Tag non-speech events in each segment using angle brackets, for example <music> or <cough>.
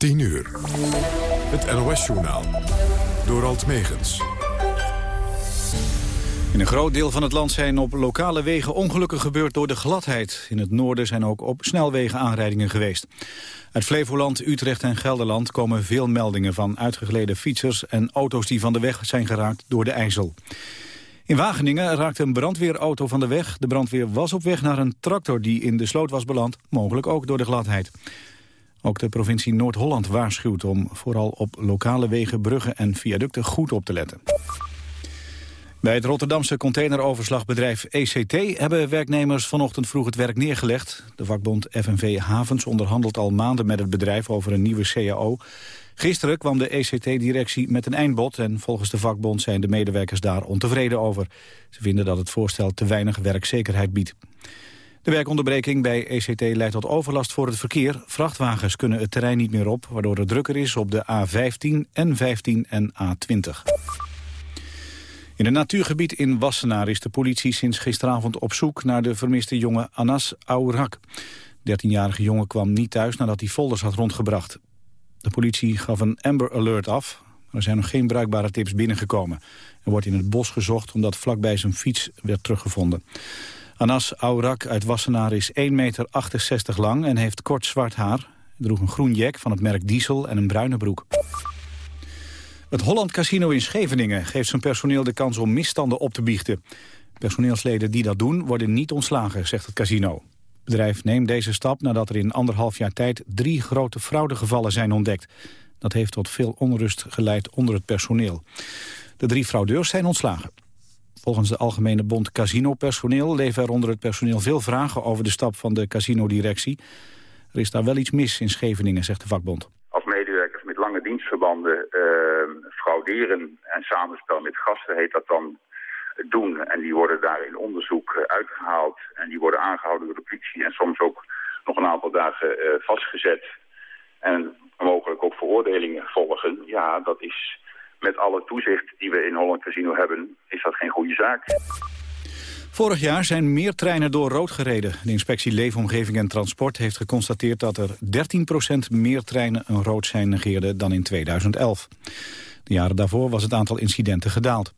10 uur. Het NOS-journaal. Door Alt Megens. In een groot deel van het land zijn op lokale wegen ongelukken gebeurd door de gladheid. In het noorden zijn ook op snelwegen aanrijdingen geweest. Uit Flevoland, Utrecht en Gelderland komen veel meldingen van uitgegleden fietsers en auto's die van de weg zijn geraakt door de IJssel. In Wageningen raakte een brandweerauto van de weg. De brandweer was op weg naar een tractor die in de sloot was beland, mogelijk ook door de gladheid. Ook de provincie Noord-Holland waarschuwt om vooral op lokale wegen, bruggen en viaducten goed op te letten. Bij het Rotterdamse containeroverslagbedrijf ECT hebben werknemers vanochtend vroeg het werk neergelegd. De vakbond FNV Havens onderhandelt al maanden met het bedrijf over een nieuwe CAO. Gisteren kwam de ECT-directie met een eindbod en volgens de vakbond zijn de medewerkers daar ontevreden over. Ze vinden dat het voorstel te weinig werkzekerheid biedt. De werkonderbreking bij ECT leidt tot overlast voor het verkeer. Vrachtwagens kunnen het terrein niet meer op, waardoor het drukker is op de A15, N15 en A20. In een natuurgebied in Wassenaar is de politie sinds gisteravond op zoek naar de vermiste jongen Anas Aurak. De 13-jarige jongen kwam niet thuis nadat hij folders had rondgebracht. De politie gaf een Amber Alert af, er zijn nog geen bruikbare tips binnengekomen. Er wordt in het bos gezocht omdat vlakbij zijn fiets werd teruggevonden. Anas Aurak uit Wassenaar is 1,68 meter lang en heeft kort zwart haar. Hij droeg een groen jack van het merk Diesel en een bruine broek. Het Holland Casino in Scheveningen geeft zijn personeel de kans om misstanden op te biechten. Personeelsleden die dat doen worden niet ontslagen, zegt het casino. Het bedrijf neemt deze stap nadat er in anderhalf jaar tijd drie grote fraudegevallen zijn ontdekt. Dat heeft tot veel onrust geleid onder het personeel. De drie fraudeurs zijn ontslagen. Volgens de Algemene Bond Casino-personeel leven er onder het personeel veel vragen over de stap van de casino-directie. Er is daar wel iets mis in Scheveningen, zegt de vakbond lange dienstverbanden uh, frauderen en samenspel met gasten heet dat dan doen. En die worden daar in onderzoek eh, uitgehaald en die worden aangehouden door de politie en soms ook nog een aantal dagen uh, vastgezet. En mogelijk ook veroordelingen volgen. Ja, dat is met alle toezicht die we in Holland Casino hebben, is dat geen goede zaak. Vorig jaar zijn meer treinen door rood gereden. De inspectie Leefomgeving en Transport heeft geconstateerd dat er 13% meer treinen een rood zijn negeerden dan in 2011. De jaren daarvoor was het aantal incidenten gedaald.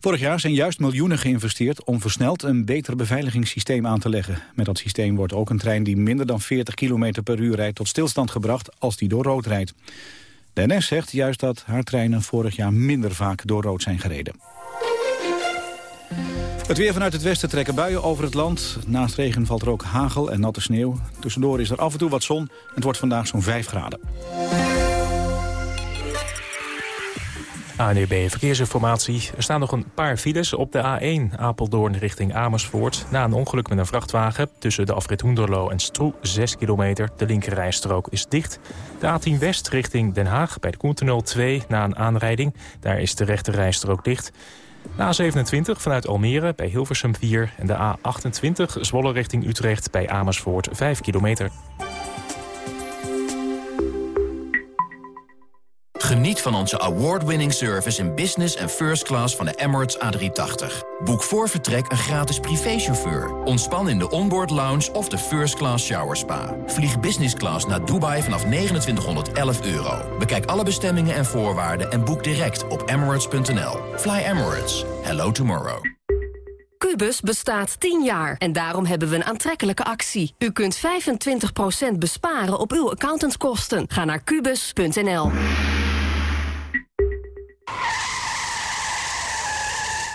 Vorig jaar zijn juist miljoenen geïnvesteerd om versneld een beter beveiligingssysteem aan te leggen. Met dat systeem wordt ook een trein die minder dan 40 km per uur rijdt tot stilstand gebracht als die door rood rijdt. De NS zegt juist dat haar treinen vorig jaar minder vaak door rood zijn gereden. Het weer vanuit het westen trekken buien over het land. Naast regen valt er ook hagel en natte sneeuw. Tussendoor is er af en toe wat zon. Het wordt vandaag zo'n 5 graden. ANUB e Verkeersinformatie. Er staan nog een paar files op de A1 Apeldoorn richting Amersfoort. Na een ongeluk met een vrachtwagen tussen de afrit Hoenderloo en Stroe 6 kilometer. De linkerrijstrook is dicht. De A10 West richting Den Haag bij de Koentunnel 2 na een aanrijding. Daar is de rechterrijstrook dicht. De A27 vanuit Almere bij Hilversum 4 en de A28 Zwolle richting Utrecht bij Amersfoort 5 kilometer. Geniet van onze award-winning service in business en first class van de Emirates A380. Boek voor vertrek een gratis privéchauffeur. Ontspan in de onboard lounge of de first class shower spa. Vlieg business class naar Dubai vanaf 2911 euro. Bekijk alle bestemmingen en voorwaarden en boek direct op emirates.nl. Fly Emirates. Hello tomorrow. Cubus bestaat 10 jaar en daarom hebben we een aantrekkelijke actie. U kunt 25% besparen op uw accountantskosten. Ga naar kubus.nl.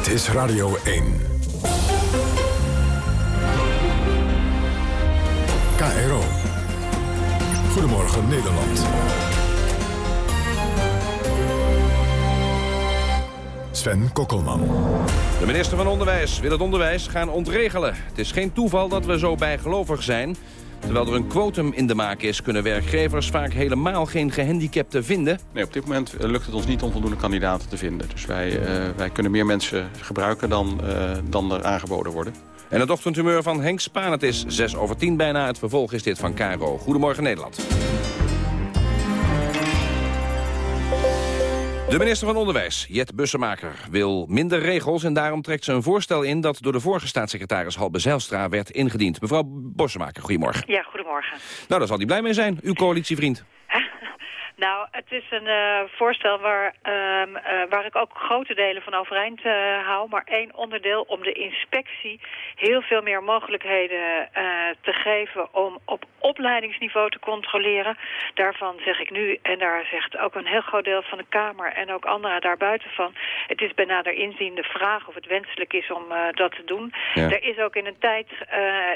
Dit is Radio 1. KRO. Goedemorgen Nederland. Sven Kokkelman. De minister van Onderwijs wil het onderwijs gaan ontregelen. Het is geen toeval dat we zo bijgelovig zijn. Terwijl er een quotum in de maak is... kunnen werkgevers vaak helemaal geen gehandicapten vinden. Nee, op dit moment eh, lukt het ons niet om voldoende kandidaten te vinden. Dus wij, uh, wij kunnen meer mensen gebruiken dan, uh, dan er aangeboden worden. En het ochtendhumeur van Henk Spaan. Het is 6 over 10 bijna. Het vervolg is dit van Caro. Goedemorgen Nederland. De minister van Onderwijs, Jet Bussemaker, wil minder regels... en daarom trekt ze een voorstel in dat door de vorige staatssecretaris Halbe Zijlstra werd ingediend. Mevrouw Bussemaker, goedemorgen. Ja, goedemorgen. Nou, daar zal hij blij mee zijn, uw coalitievriend. Nou, het is een uh, voorstel waar, um, uh, waar ik ook grote delen van overeind uh, hou. Maar één onderdeel om de inspectie heel veel meer mogelijkheden te geven om op opleidingsniveau te controleren. Daarvan zeg ik nu, en daar zegt ook een heel groot deel van de Kamer en ook anderen daarbuiten van. Het is bij nader inzien de vraag of het wenselijk is om dat te doen. Ja. Er is ook in een tijd,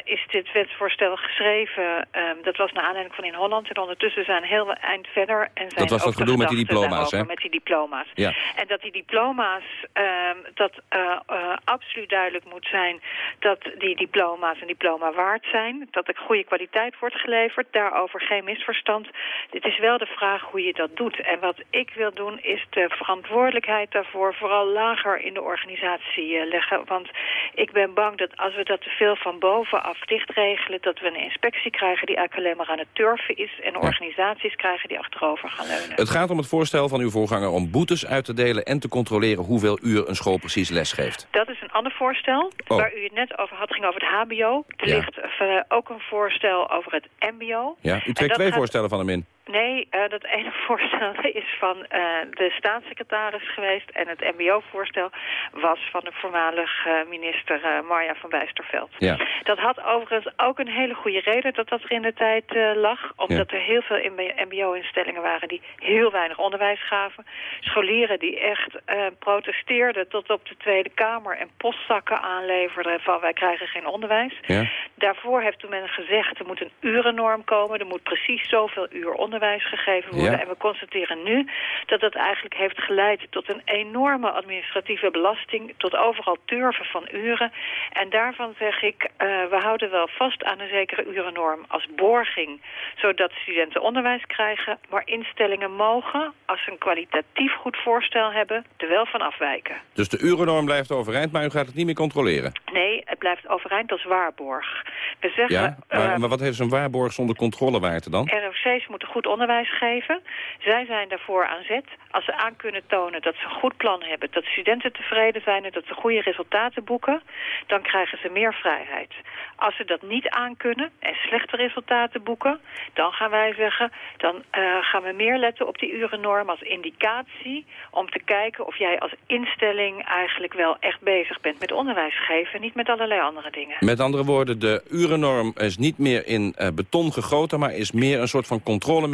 is dit wetsvoorstel geschreven. Um, dat was naar aanleiding van in Holland. En ondertussen zijn heel eind verder en dat was dat gedoe met die diploma's, hè? Met die diploma's. Ja. En dat die diploma's, um, dat uh, uh, absoluut duidelijk moet zijn dat die diploma's een diploma waard zijn. Dat er goede kwaliteit wordt geleverd. Daarover geen misverstand. Het is wel de vraag hoe je dat doet. En wat ik wil doen is de verantwoordelijkheid daarvoor vooral lager in de organisatie uh, leggen. Want ik ben bang dat als we dat te veel van bovenaf dichtregelen, dat we een inspectie krijgen die eigenlijk alleen maar aan het turven is. En organisaties krijgen die achterover gaan leunen. Het gaat om het voorstel van uw voorganger om boetes uit te delen... en te controleren hoeveel uur een school precies les geeft. Dat is een ander voorstel. Oh. Waar u het net over had, ging over het hbo. Er Ja. ligt uh, ook een voorstel over het mbo. Ja, u trekt twee gaat- voorstellen van hem in. Nee, uh, dat ene <laughs> voorstel is van uh, de staatssecretaris geweest... en het mbo-voorstel was van de voormalig uh, minister uh, Marja van Bijsterveld. Ja. Dat had overigens ook een hele goede reden dat dat er in de tijd lag. Omdat er heel veel mbo-instellingen waren die heel weinig onderwijs gaven. Scholieren die echt protesteerden tot op de Tweede Kamer... en postzakken aanleverden van wij krijgen geen onderwijs. Ja. Daarvoor heeft toen men gezegd er moet een urennorm komen. Er moet precies zoveel uur onderwijs gegeven worden. Ja. En we constateren nu dat dat eigenlijk heeft geleid tot een enorme administratieve belasting. Tot overal turven van uren. En daarvan zeg ik, uh, we houden wel vast aan een zekere urennorm als borging. Zodat studenten onderwijs krijgen. Maar instellingen mogen, als ze een kwalitatief goed voorstel hebben, er wel van afwijken. Dus de urennorm blijft overeind, maar u gaat het niet meer controleren. Nee, het blijft overeind als waarborg. We zeggen, Ja, maar, uh, maar wat heeft zo'n waarborg zonder controlewaarde dan? ROC's moeten goed onderwijs geven. Zij zijn daarvoor aan zet. Als ze aan kunnen tonen dat ze een goed plan hebben... dat studenten tevreden zijn en dat ze goede resultaten boeken... dan krijgen ze meer vrijheid. Als ze dat niet aankunnen en slechte resultaten boeken... dan gaan wij zeggen... dan uh, gaan we meer letten op die urennorm als indicatie... om te kijken of jij als instelling eigenlijk wel echt bezig bent met onderwijs geven... niet met allerlei andere dingen. Met andere woorden, de urennorm is niet meer in uh, beton gegoten... maar is meer een soort van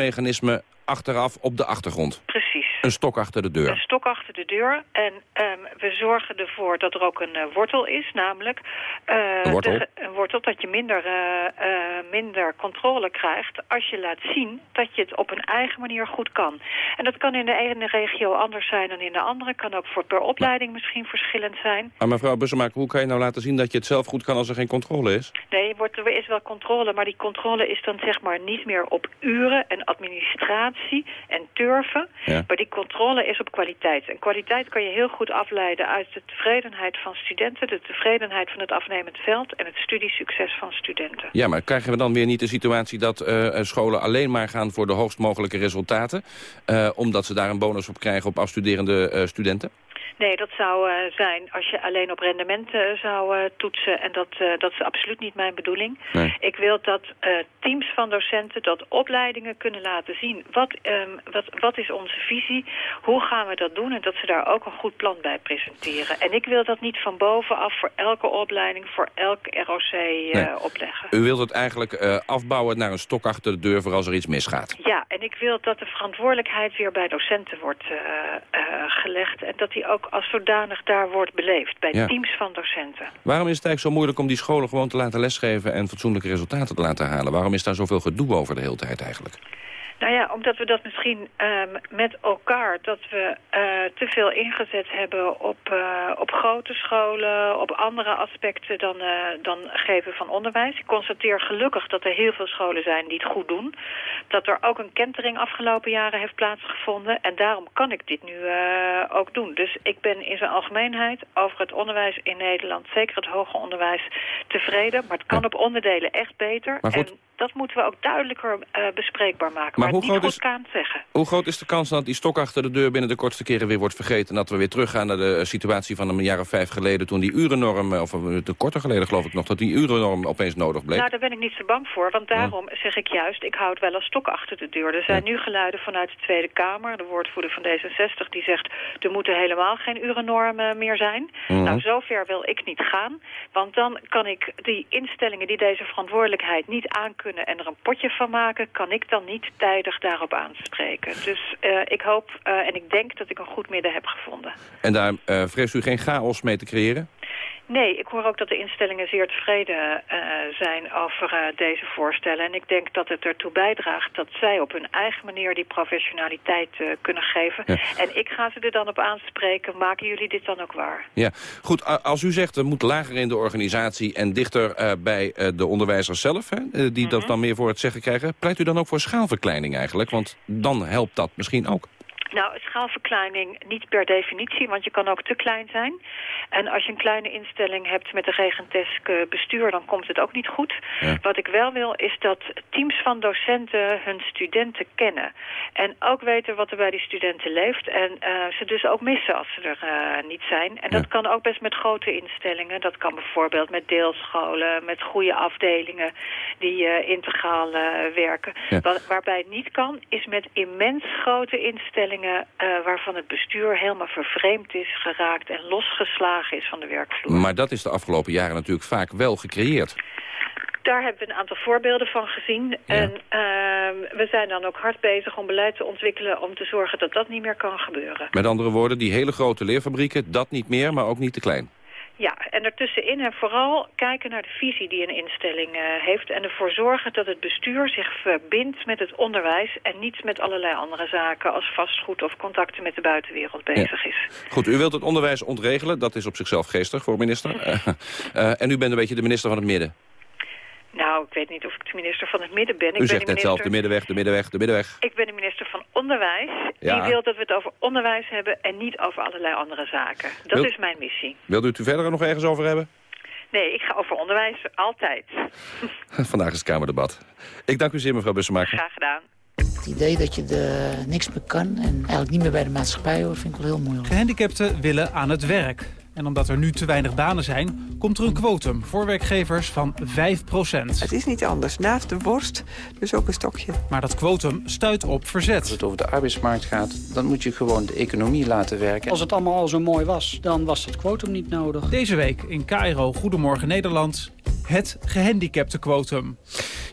controlemechanisme achteraf op de achtergrond. Een stok achter de deur. Een stok achter de deur. En um, we zorgen ervoor dat er ook een uh, wortel is, namelijk... Uh, een wortel? De, een wortel dat je minder, uh, minder controle krijgt als je laat zien dat je het op een eigen manier goed kan. En dat kan in de ene regio anders zijn dan in de andere. Kan ook voor per opleiding misschien verschillend zijn. Maar mevrouw Bussemaker, hoe kan je nou laten zien dat je het zelf goed kan als er geen controle is? Nee, wordt, er is wel controle, maar die controle is dan zeg maar niet meer op uren en administratie en turven. Ja. Maar die controle is op kwaliteit. En kwaliteit kan je heel goed afleiden uit de tevredenheid van studenten... de tevredenheid van het afnemend veld... en het studiesucces van studenten. Ja, maar krijgen we dan weer niet de situatie dat uh, scholen alleen maar gaan... voor de hoogst mogelijke resultaten... Uh, omdat ze daar een bonus op krijgen op afstuderende studenten? Nee, dat zou uh, zijn als je alleen op rendement uh, zou uh, toetsen. En dat, dat is absoluut niet mijn bedoeling. Nee. Ik wil dat teams van docenten, dat opleidingen kunnen laten zien. Wat, um, wat, wat is onze visie? Hoe gaan we dat doen? En dat ze daar ook een goed plan bij presenteren. En ik wil dat niet van bovenaf voor elke opleiding, voor elk ROC nee. opleggen. U wilt het eigenlijk afbouwen naar een stok achter de deur voor als er iets misgaat? Ja, en ik wil dat de verantwoordelijkheid weer bij docenten wordt gelegd. En dat die ook als zodanig daar wordt beleefd. Bij Ja. teams van docenten. Waarom is het eigenlijk zo moeilijk om die scholen gewoon te laten lesgeven... en fatsoenlijke resultaten te laten halen? Waarom is daar zoveel gedoe over de hele tijd eigenlijk? Nou ja, omdat we dat misschien ehm, met elkaar, dat we eh, te veel ingezet hebben op, eh, op grote scholen, op andere aspecten dan, eh, dan geven van onderwijs. Ik constateer gelukkig dat er heel veel scholen zijn die het goed doen. Dat er ook een kentering afgelopen jaren heeft plaatsgevonden. En daarom kan ik dit nu ook doen. Dus ik ben in zijn algemeenheid over het onderwijs in Nederland, zeker het hoger onderwijs, tevreden. Maar het kan op onderdelen echt beter. Maar goed. En dat moeten we ook duidelijker eh, bespreekbaar maken. Maar Maar, hoe groot is-. Hoe groot is de kans dat die stok achter de deur binnen de kortste keren weer wordt vergeten... en dat we weer teruggaan naar de eh, situatie van een jaar of vijf geleden... toen die urennorm, eh, of te korter geleden geloof ik nog... dat die urennorm opeens nodig bleek? Nou, daar ben ik niet zo bang voor, want daarom zeg ik juist... ik houd wel een stok achter de deur. Er zijn nu geluiden vanuit de Tweede Kamer. De woordvoerder van D66 die zegt... er moeten helemaal geen urennormen meer zijn. Mhm. Nou, zover wil ik niet gaan. Want dan kan ik die instellingen die deze verantwoordelijkheid niet aankunnen... en er een potje van maken... kan ik dan niet tijdig daarop aanspreken. Dus eh, ik hoop eh, en ik denk dat ik een goed midden heb gevonden. En daar eh, vreest u geen chaos mee te creëren? Nee, ik hoor ook dat de instellingen zeer tevreden eh, zijn over eh, deze voorstellen. En ik denk dat het ertoe bijdraagt dat zij op hun eigen manier die professionaliteit eh, kunnen geven. Ja. En ik ga ze er dan op aanspreken. Maken jullie dit dan ook waar? Ja, goed. Als u zegt, het moet lager in de organisatie... en dichter bij de onderwijzers zelf, hè, die Mhm. dat dan meer voor het zeggen krijgen... pleit u dan ook voor schaalverkleining eigenlijk? Want dan helpt dat misschien ook. Nou, schaalverkleining niet per definitie, want je kan ook te klein zijn. En als je een kleine instelling hebt met een regentesk eh, bestuur, dan komt het ook niet goed. Ja. Wat ik wel wil, is dat teams van docenten hun studenten kennen. En ook weten wat er bij die studenten leeft. En eh, ze dus ook missen als ze er eh, niet zijn. En dat kan ook best met grote instellingen. Dat kan bijvoorbeeld met deelscholen, met goede afdelingen die integraal werken. Ja. Waarbij het niet kan, is met immens grote instellingen... eh, waarvan het bestuur helemaal vervreemd is, geraakt... en losgeslagen is van de werkvloer. Maar dat is de afgelopen jaren natuurlijk vaak wel gecreëerd. Daar hebben we een aantal voorbeelden van gezien. En ehm, we zijn dan ook hard bezig om beleid te ontwikkelen... om te zorgen dat dat niet meer kan gebeuren. Met andere woorden, die hele grote leerfabrieken, dat niet meer, maar ook niet te klein. Ja, en ertussenin en vooral kijken naar de visie die een instelling eh, heeft... en ervoor zorgen dat het bestuur zich verbindt met het onderwijs... en niet met allerlei andere zaken als vastgoed of contacten met de buitenwereld bezig is. Goed, u wilt het onderwijs ontregelen. Dat is op zichzelf geestig voor minister. <laughs> Eh, eh, en u bent een beetje de minister van het midden. Nou, ik weet niet of ik de minister van het midden ben. Ik u ben zegt de net zelf, de middenweg, de middenweg, de middenweg. Ik ben de minister van Onderwijs. Ja. Die wil dat we het over onderwijs hebben en niet over allerlei andere zaken. Dat Wil- is mijn missie. Wilt u het u verder nog ergens over hebben? Nee, ik ga over onderwijs altijd. <laughs> Vandaag is het Kamerdebat. Ik dank u zeer, mevrouw Bussemaker. Graag gedaan. Het idee dat je er niks meer kan en eigenlijk niet meer bij de maatschappij hoort, vind ik wel heel moeilijk. Gehandicapten willen aan het werk. En omdat er nu te weinig banen zijn, komt er een quotum voor werkgevers van 5% Het is niet anders. Naast de worst, dus ook een stokje. Maar dat quotum stuit op verzet. Als het over de arbeidsmarkt gaat, dan moet je gewoon de economie laten werken. Als het allemaal al zo mooi was, dan was dat quotum niet nodig. Deze week in KRO Goedemorgen Nederland het gehandicaptenquotum.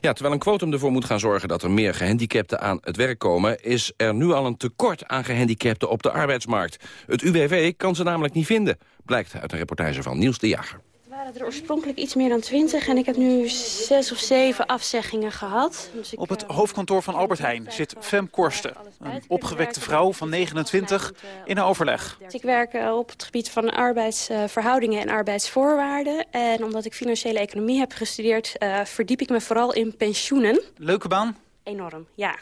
Ja, terwijl een quotum ervoor moet gaan zorgen dat er meer gehandicapten aan het werk komen... is er nu al een tekort aan gehandicapten op de arbeidsmarkt. Het UWV kan ze namelijk niet vinden, blijkt uit een reportage van Niels de Jager. Waren er oorspronkelijk iets meer dan twintig en ik heb nu zes of zeven afzeggingen gehad. Dus ik, Op het hoofdkantoor van Albert Heijn zit Fem Korsten. Een opgewekte vrouw van 29 in een overleg. ik werk eh, op het gebied van arbeidsverhoudingen en arbeidsvoorwaarden. En omdat ik financiële economie heb gestudeerd, eh, verdiep ik me vooral in pensioenen. Leuke baan? Enorm, ja.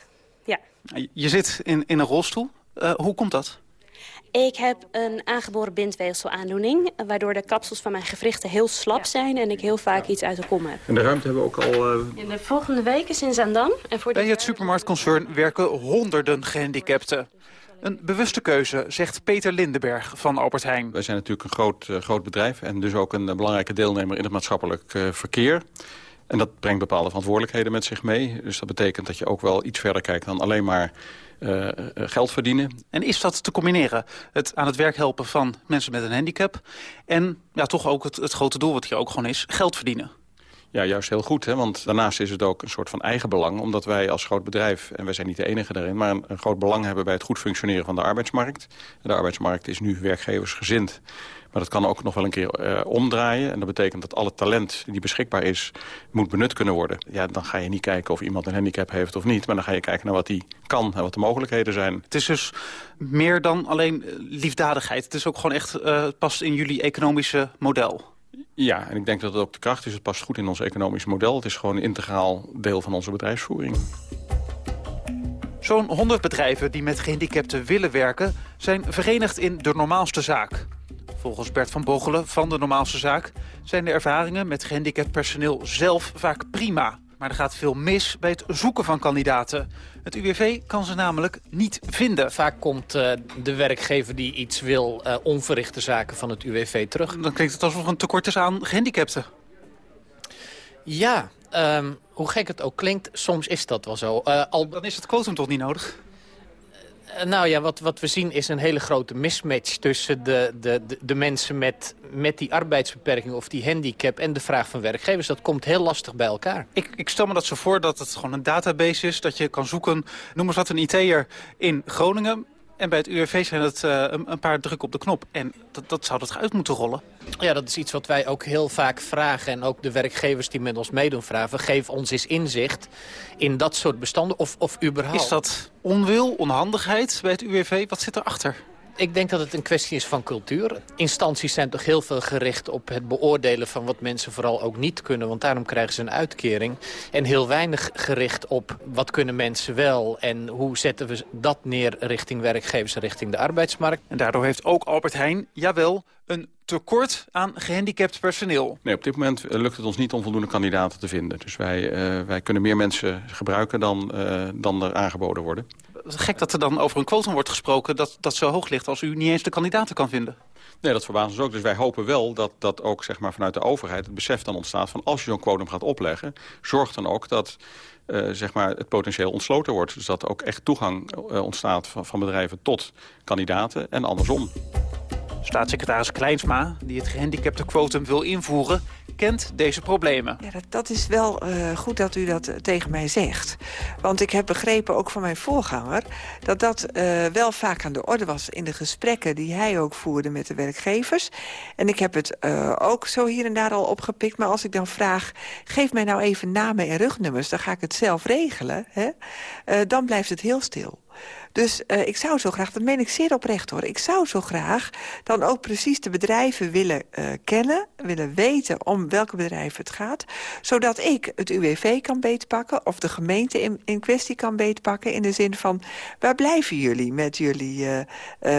ja. Je zit in, in een rolstoel. Eh, hoe komt dat? Ik heb een aangeboren bindweefselaandoening... waardoor de kapsels van mijn gewrichten heel slap zijn... en ik heel vaak iets uit de kom heb. En de ruimte hebben we ook al... eh, In de volgende week is in Zaandam. En voor Bij het supermarktconcern werken honderden gehandicapten. Een bewuste keuze, zegt Peter Lindenberg van Albert Heijn. Wij zijn natuurlijk een groot, uh, groot bedrijf en dus ook een belangrijke deelnemer in het maatschappelijk uh, verkeer. En dat brengt bepaalde verantwoordelijkheden met zich mee. Dus dat betekent dat je ook wel iets verder kijkt dan alleen maar uh, geld verdienen. En is dat te combineren? Het aan het werk helpen van mensen met een handicap... en ja, toch ook het, het grote doel wat hier ook gewoon is, geld verdienen. Ja, juist heel goed. Hè? Want daarnaast is het ook een soort van eigen belang. Omdat wij als groot bedrijf, en wij zijn niet de enige daarin... maar een, groot belang hebben bij het goed functioneren van de arbeidsmarkt. De arbeidsmarkt is nu werkgeversgezind. Maar dat kan ook nog wel een keer uh, omdraaien. En dat betekent dat alle talent die beschikbaar is, moet benut kunnen worden. Ja, dan ga je niet kijken of iemand een handicap heeft of niet. Maar dan ga je kijken naar wat hij kan en wat de mogelijkheden zijn. Het is dus meer dan alleen liefdadigheid. Het is ook gewoon echt, uh, past in jullie economische model. Ja, en ik denk dat het ook de kracht is. Het past goed in ons economisch model. Het is gewoon een integraal deel van onze bedrijfsvoering. Zo'n 100 bedrijven die met gehandicapten willen werken... zijn verenigd in de normaalste zaak. Volgens Bert van Bochelen van de normaalste zaak... zijn de ervaringen met gehandicapt personeel zelf vaak prima. Maar er gaat veel mis bij het zoeken van kandidaten. Het UWV kan ze namelijk niet vinden. Vaak komt uh, de werkgever die iets wil uh, onverrichte zaken van het UWV terug. Dan klinkt het alsof er een tekort is aan gehandicapten. Ja, um, hoe gek het ook klinkt, soms is dat wel zo. Uh, al... Dan is het quotum toch niet nodig? Nou ja, wat, wat we zien is een hele grote mismatch tussen de, de, de, de, mensen met, met die arbeidsbeperking of die handicap en de vraag van werkgevers. Dat komt heel lastig bij elkaar. Ik, ik stel me dat zo voor dat het gewoon een database is, dat je kan zoeken, noem eens wat een IT'er in Groningen. En bij het UWV zijn het uh, een, een, paar druk op de knop. En dat, dat zou er uit moeten rollen. Ja, dat is iets wat wij ook heel vaak vragen. En ook de werkgevers die met ons meedoen vragen. Geef ons eens inzicht in dat soort bestanden of, of überhaupt. Is dat onwil, onhandigheid bij het UWV? Wat zit erachter? Ik denk dat het een kwestie is van cultuur. Instanties zijn toch heel veel gericht op het beoordelen van wat mensen vooral ook niet kunnen. Want daarom krijgen ze een uitkering. En heel weinig gericht op wat kunnen mensen wel. En hoe zetten we dat neer richting werkgevers en richting de arbeidsmarkt. En daardoor heeft ook Albert Heijn, jawel, een tekort aan gehandicapt personeel. Nee, op dit moment lukt het ons niet om voldoende kandidaten te vinden. Dus wij, uh, wij kunnen meer mensen gebruiken dan, uh, dan er aangeboden worden. Gek dat er dan over een quotum wordt gesproken dat dat zo hoog ligt... als u niet eens de kandidaten kan vinden. Nee, dat verbaast ons ook. Dus wij hopen wel dat, dat ook zeg maar, vanuit de overheid het besef dan ontstaat... van als je zo'n quotum gaat opleggen, zorg dan ook dat uh, zeg maar het potentieel ontsloten wordt. Dus dat ook echt toegang uh, ontstaat van, van bedrijven tot kandidaten en andersom. Staatssecretaris Kleinsma, die het gehandicapte quotum wil invoeren kent deze problemen. Ja, dat, dat is wel uh, goed dat u dat uh, tegen mij zegt. Want ik heb begrepen, ook van mijn voorganger... dat dat uh, wel vaak aan de orde was in de gesprekken... die hij ook voerde met de werkgevers. En ik heb het ook zo hier en daar al opgepikt. Maar als ik dan vraag, geef mij nou even namen en rugnummers... dan ga ik het zelf regelen. Hè? dan blijft het heel stil. Dus uh, ik zou zo graag, dat meen ik zeer oprecht hoor... ik zou zo graag dan ook precies de bedrijven willen uh, kennen... willen weten om welke bedrijven het gaat... zodat ik het UWV kan beetpakken... of de gemeente in, in kwestie kan beetpakken... in de zin van, waar blijven jullie met jullie uh,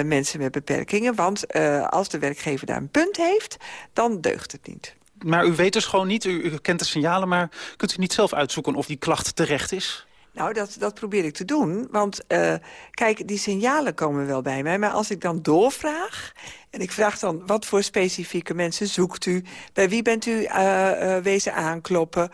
mensen met beperkingen? Want als de werkgever daar een punt heeft, dan deugt het niet. Maar u weet dus gewoon niet, u, u kent de signalen... maar kunt u niet zelf uitzoeken of die klacht terecht is? Nou, dat, dat probeer ik te doen. Want uh, kijk, die signalen komen wel bij mij. Maar als ik dan doorvraag... en ik vraag dan, wat voor specifieke mensen zoekt u? Bij wie bent u uh, uh, wezen aankloppen?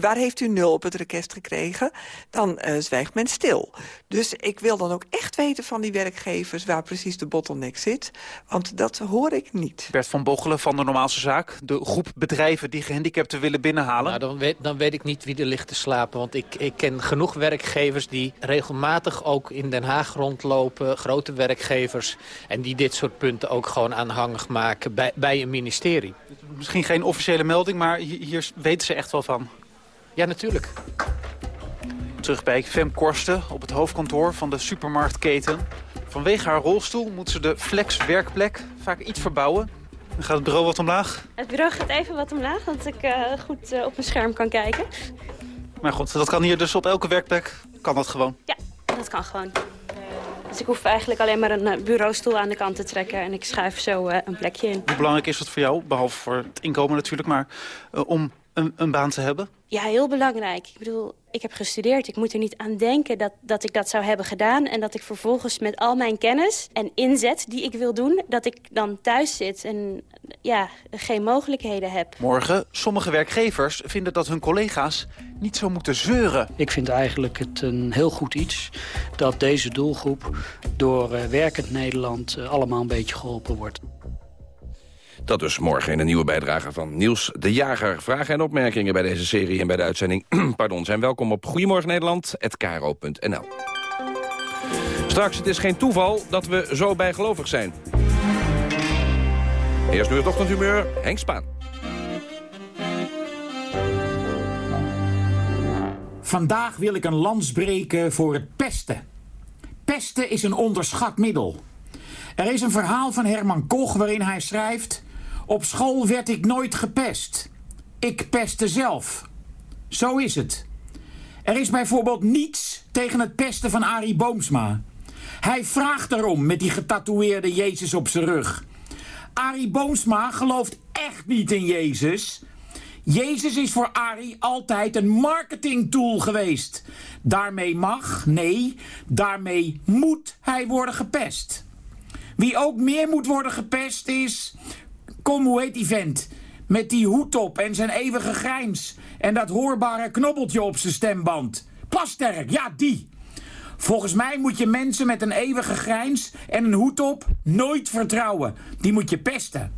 waar heeft u nul op het request gekregen? Dan zwijgt men stil. Dus ik wil dan ook echt weten van die werkgevers... waar precies de bottleneck zit. Want dat hoor ik niet. Bert van Bochelen van de Normaalse Zaak. De groep bedrijven die gehandicapten willen binnenhalen. Nou, dan, weet, dan weet ik niet wie er ligt te slapen. Want ik, ik ken genoeg werkgevers die regelmatig ook in Den Haag rondlopen. Grote werkgevers. En die dit soort punten ook gewoon aanhangig maken bij, bij een ministerie. Misschien geen officiële melding, maar hier weten ze echt wel van. Ja, natuurlijk. Terug bij Fem Korsten op het hoofdkantoor van de supermarktketen. Vanwege haar rolstoel moet ze de flex-werkplek vaak iets verbouwen. Dan gaat het bureau wat omlaag? Het bureau gaat even wat omlaag, want ik uh, goed uh, op mijn scherm kan kijken. Maar goed, dat kan hier dus op elke werkplek. Kan dat gewoon? Ja, dat kan gewoon. Dus ik hoef eigenlijk alleen maar een bureaustoel aan de kant te trekken... en ik schuif zo uh, een plekje in. Hoe belangrijk is het voor jou, behalve voor het inkomen natuurlijk... maar uh, om een, een, baan te hebben? Ja, heel belangrijk. Ik bedoel, ik heb gestudeerd. Ik moet er niet aan denken dat, dat ik dat zou hebben gedaan. En dat ik vervolgens met al mijn kennis en inzet die ik wil doen... dat ik dan thuis zit en ja, geen mogelijkheden heb. Morgen, sommige werkgevers vinden dat hun collega's niet zo moeten zeuren. Ik vind eigenlijk het een heel goed iets dat deze doelgroep door uh, Werkend Nederland uh, allemaal een beetje geholpen wordt. Dat dus morgen in een nieuwe bijdrage van Niels de Jager. Vragen en opmerkingen bij deze serie en bij de uitzending <clears throat> pardon, zijn welkom op Goedemorgen Nederland@kro.nl. Straks, het is geen toeval dat we zo bijgelovig zijn. Eerst nu het ochtendhumeur, Henk Spaan. Vandaag wil ik een lans breken voor het pesten. Pesten is een onderschat middel. Er is een verhaal van Herman Koch waarin hij schrijft... Op school werd ik nooit gepest. Ik pestte zelf. Zo is het. Er is bijvoorbeeld niets tegen het pesten van Arie Boomsma. Hij vraagt erom met die getatoeëerde Jezus op zijn rug. Arie Boomsma gelooft echt niet in Jezus. Jezus is voor Arie altijd een marketingtool geweest. Daarmee mag, nee, daarmee moet hij worden gepest. Wie ook meer moet worden gepest is... Kom, hoe heet die vent? Met die hoed op en zijn eeuwige grijns. En dat hoorbare knobbeltje op zijn stemband. Plasterk, ja, die. Volgens mij moet je mensen met een eeuwige grijns en een hoed op nooit vertrouwen. Die moet je pesten.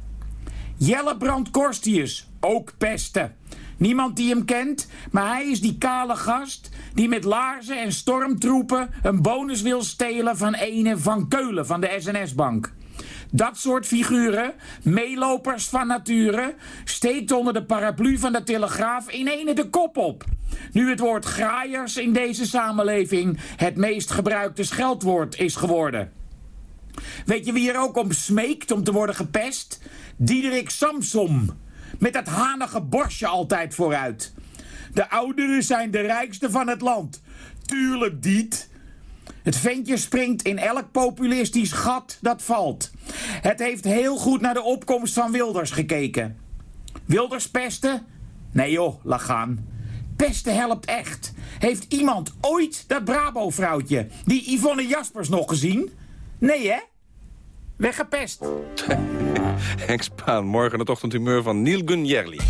Jelle Brand Korstius, ook pesten. Niemand die hem kent, maar hij is die kale gast die met laarzen en stormtroepen een bonus wil stelen van ene van Keulen van de SNS-bank. Dat soort figuren, meelopers van nature, steekt onder de paraplu van de Telegraaf in ene de kop op. Nu het woord graaiers in deze samenleving het meest gebruikte scheldwoord is geworden. Weet je wie er ook om smeekt om te worden gepest? Diederik Samsom. Met dat hanige borstje altijd vooruit. De ouderen zijn de rijkste van het land. Tuurlijk, Diet. Het ventje springt in elk populistisch gat dat valt. Het heeft heel goed naar de opkomst van Wilders gekeken. Wilders pesten? Nee joh, laat gaan. Pesten helpt echt. Heeft iemand ooit dat Brabo-vrouwtje, die Yvonne Jaspers, nog gezien? Nee hè? Weggepest. <laughs> Henk Spaan, morgen het ochtendhumeur van Neil Gunjerli.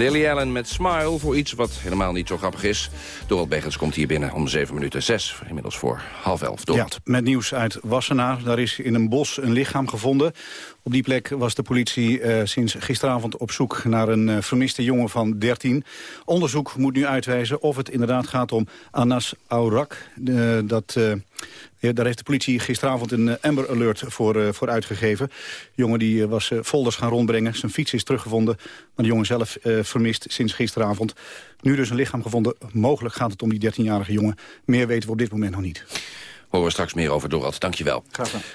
Lily Allen met Smile voor iets wat helemaal niet zo grappig is. Dorald Begens komt hier binnen om 7 minuten 6, inmiddels voor half elf. Ja, met nieuws uit Wassenaar. Daar is in een bos een lichaam gevonden. Op die plek was de politie uh, sinds gisteravond op zoek naar een uh, vermiste jongen van 13. Onderzoek moet nu uitwijzen of het inderdaad gaat om Anas Aurak. Uh, dat ja, daar heeft de politie gisteravond een Amber Alert voor, voor uitgegeven. De jongen die was folders gaan rondbrengen. Zijn fiets is teruggevonden. Maar de jongen zelf vermist sinds gisteravond. Nu dus een lichaam gevonden. Mogelijk gaat het om die 13-jarige jongen. Meer weten we op dit moment nog niet. Horen we straks meer over Dorad. Dank je wel.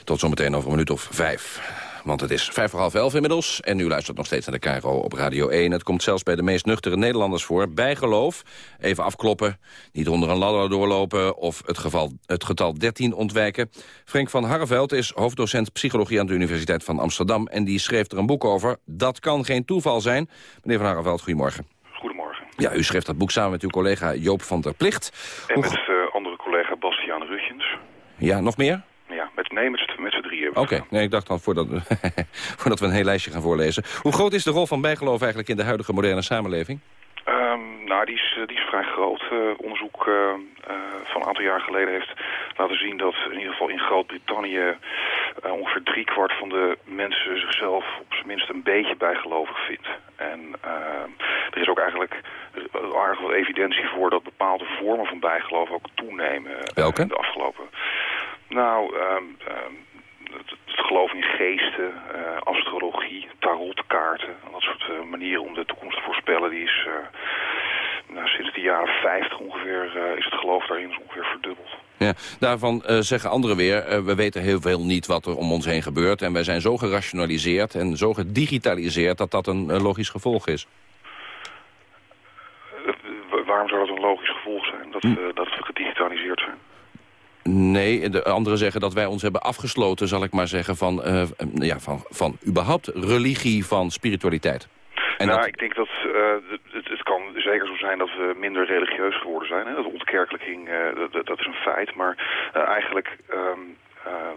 Tot zometeen over een minuut of vijf. Want het is vijf voor half elf inmiddels. En u luistert nog steeds naar de KRO op Radio 1. Het komt zelfs bij de meest nuchtere Nederlanders voor. Bijgeloof, even afkloppen, niet onder een ladder doorlopen... of het, geval, het getal 13 ontwijken. Frank van Harreveld is hoofddocent psychologie aan de Universiteit van Amsterdam... en die schreef er een boek over. Dat kan geen toeval zijn. Meneer van Harreveld, goedemorgen. Goedemorgen. Ja, u schreef dat boek samen met uw collega Joop van der Plicht. En met uh, andere collega Bastiaan Rutjens. Ja, nog meer? Ja, met, nee, met, Oké, nee, ik dacht dan voordat, <laughs> voordat we een heel lijstje gaan voorlezen. Hoe groot is de rol van bijgeloof eigenlijk in de huidige moderne samenleving? Um, nou, die is, die is vrij groot. Uh, onderzoek uh, uh, van een aantal jaar geleden heeft laten zien dat in ieder geval in Groot-Brittannië ongeveer driekwart van de mensen zichzelf op zijn minst een beetje bijgelovig vindt. En ehm, er is ook eigenlijk aardig wat evidentie voor dat bepaalde vormen van bijgeloof ook toenemen Welke? in de afgelopen nou, um, um, het, het, geloof in geesten, uh, astrologie, tarotkaarten... dat soort uh, manieren om de toekomst te voorspellen... die is uh, nou, sinds de jaren 50 ongeveer... is het geloof daarin ongeveer verdubbeld. Ja, daarvan zeggen anderen weer, we weten heel veel niet wat er om ons heen gebeurt... en wij zijn zo gerationaliseerd en zo gedigitaliseerd... dat dat een logisch gevolg is. waarom zou dat een logisch gevolg zijn, dat, hm. dat we gedigitaliseerd zijn? Nee, de anderen zeggen dat wij ons hebben afgesloten, zal ik maar zeggen, van, uh, ja, van, van überhaupt religie, van spiritualiteit. En nou, dat... ik denk dat uh, het, het, kan zeker zo zijn dat we minder religieus geworden zijn. Hè? Dat ontkerkelijking, uh, dat, dat, is een feit. Maar eigenlijk um,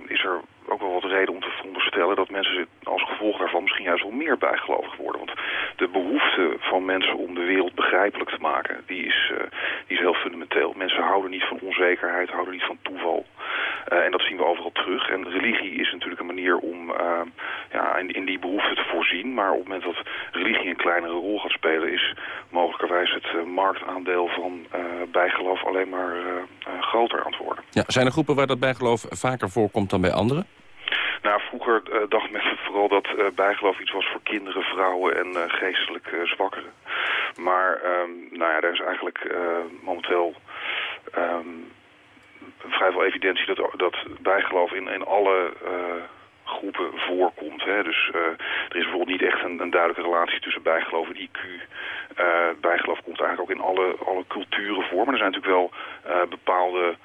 is er ook wel wat reden om te veronderstellen dat mensen als gevolg daarvan misschien juist wel meer bijgelovig worden. Want de behoefte van mensen om de wereld begrijpelijk te maken, die is, uh, die is heel fundamenteel. Mensen houden niet van onzekerheid, houden niet van toeval. Uh, en dat zien we overal terug. En religie is natuurlijk een manier om uh, ja, in, in, die behoefte te voorzien. Maar op het moment dat religie een kleinere rol gaat spelen, is mogelijkerwijs het marktaandeel van bijgeloof alleen maar groter aan het worden. Ja, zijn er groepen waar dat bijgeloof vaker voorkomt dan bij anderen? Vroeger uh, dacht men <laughs> vooral dat uh, bijgeloof iets was voor kinderen, vrouwen en uh, geestelijk zwakkeren. Maar um, nou ja, er is eigenlijk momenteel um, vrijwel evidentie dat, dat bijgeloof in, in alle groepen voorkomt. Hè. Dus er is bijvoorbeeld niet echt een, een duidelijke relatie tussen bijgeloof en IQ. Uh, bijgeloof komt eigenlijk ook in alle, alle culturen voor. Maar er zijn natuurlijk wel bepaalde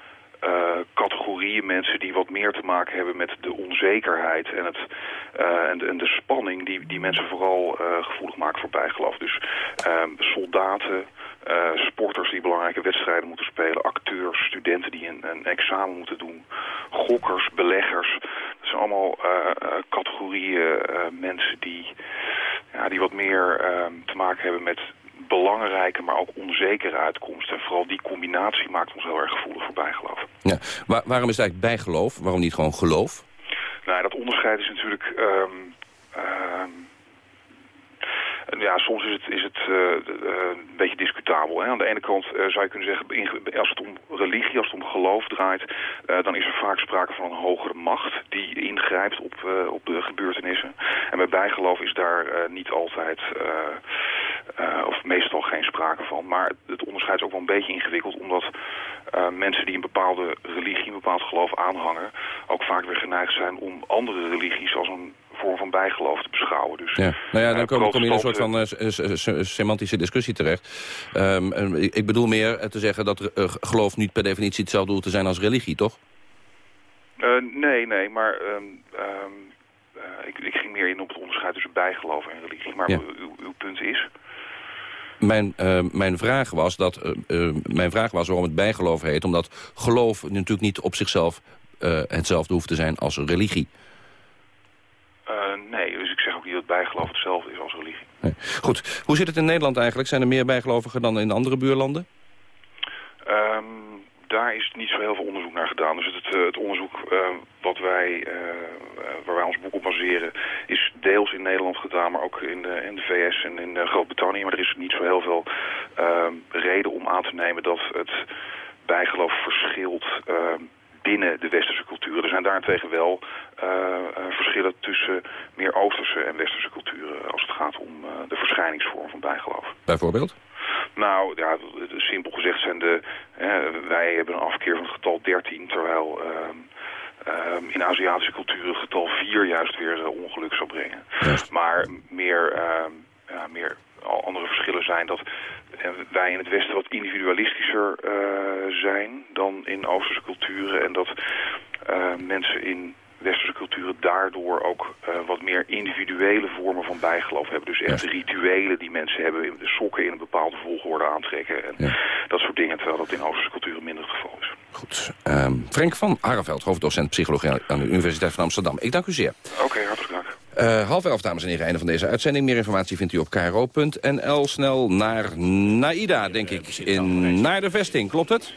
uh, categorieën mensen die wat meer te maken hebben met de onzekerheid en, het, uh, en, de, spanning die, die mensen vooral uh, gevoelig maken voor bijgeloof. Dus soldaten, sporters die belangrijke wedstrijden moeten spelen, acteurs, studenten die een, een examen moeten doen, gokkers, beleggers. Dat zijn allemaal categorieën mensen die, ja, die wat meer te maken hebben met belangrijke, maar ook onzekere uitkomsten. En vooral die combinatie maakt ons heel erg gevoelig voor bijgeloof. Ja. waarom is het eigenlijk bijgeloof? Waarom niet gewoon geloof? Nou, dat onderscheid is natuurlijk... Um, um, ja, soms is het, is het uh, een beetje discutabel. Hè? Aan de ene kant uh, zou je kunnen zeggen, als het om religie, als het om geloof draait... Uh, dan is er vaak sprake van een hogere macht die ingrijpt op, op de gebeurtenissen. En bij bijgeloof is daar niet altijd, of meestal geen sprake van. Maar het onderscheid is ook wel een beetje ingewikkeld... omdat mensen die een bepaalde religie, een bepaald geloof aanhangen... ook vaak weer geneigd zijn om andere religies als een vorm van bijgeloof te beschouwen. Dus, ja. Nou ja, dan kom, kom je in een soort van uh, semantische discussie terecht. Um, ik bedoel meer te zeggen dat geloof niet per definitie hetzelfde doel te zijn als religie, toch? Nee, nee, maar um, um, ik, ik, ging meer in op het onderscheid tussen bijgeloof en religie. Maar ja. uw, uw punt is... Mijn, uh, mijn, vraag was dat, uh, uh, mijn vraag was waarom het bijgeloof heet. Omdat geloof natuurlijk niet op zichzelf hetzelfde hoeft te zijn als religie. nee, dus ik zeg ook niet dat bijgeloof hetzelfde is als religie. Nee. Goed, hoe zit het in Nederland eigenlijk? Zijn er meer bijgelovigen dan in andere buurlanden? Um, daar is niet zo heel veel onderzoek naar gedaan. Dus het, het onderzoek uh, wat wij, uh, waar wij ons boek op baseren... is deels in Nederland gedaan, maar ook in de, in de VS en in Groot-Brittannië. Maar er is niet zo heel veel reden om aan te nemen dat het bijgeloof verschilt binnen de westerse culturen. Er zijn daarentegen wel uh, uh, verschillen tussen meer oosterse en westerse culturen... als het gaat om uh, de verschijningsvorm van bijgeloof. Bijvoorbeeld? Nou, ja, simpel gezegd zijn de... wij hebben een afkeer van het getal 13, terwijl... ehm, in Aziatische culturen getal 4 juist weer uh, ongeluk zou brengen. Maar meer, ehm, ja, meer andere verschillen zijn dat wij in het Westen wat individualistischer zijn dan in Oosterse culturen. En dat mensen in westerse culturen daardoor ook uh, wat meer individuele vormen van bijgeloof hebben. Dus echt rituelen die mensen hebben, de sokken in een bepaalde volgorde aantrekken en dat soort dingen, terwijl dat in Oosterse culturen minder het geval is. Goed. Um, Frank van Harreveld, hoofddocent psychologie aan de Universiteit van Amsterdam. Ik dank u zeer. Oké, hartelijk. Uh, half elf, dames en heren, einde van deze uitzending. Meer informatie vindt u op kro.nl. Snel naar Naida, denk ik, in, naar de vesting. Klopt het?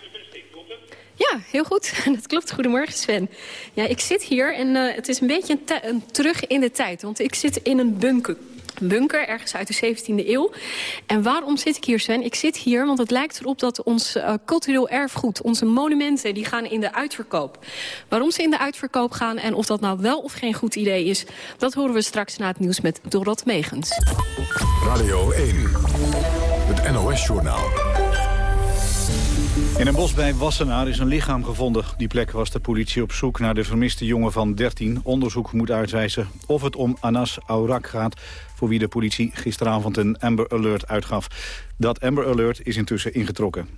Ja, heel goed. <laughs> Dat klopt. Goedemorgen, Sven. Ja, ik zit hier en uh, het is een beetje een, een terug in de tijd. Want ik zit in een bunker bunker, ergens uit de 17e eeuw. En waarom zit ik hier, Sven? Ik zit hier, want het lijkt erop dat ons uh, cultureel erfgoed... onze monumenten, die gaan in de uitverkoop. Waarom ze in de uitverkoop gaan en of dat nou wel of geen goed idee is... dat horen we straks na het nieuws met Dorot Megens. Radio 1, het NOS-journaal. In een bos bij Wassenaar is een lichaam gevonden. Die plek was de politie op zoek naar de vermiste jongen van 13. Onderzoek moet uitwijzen of het om Anas Aurak gaat... voor wie de politie gisteravond een Amber Alert uitgaf. Dat Amber Alert is intussen ingetrokken.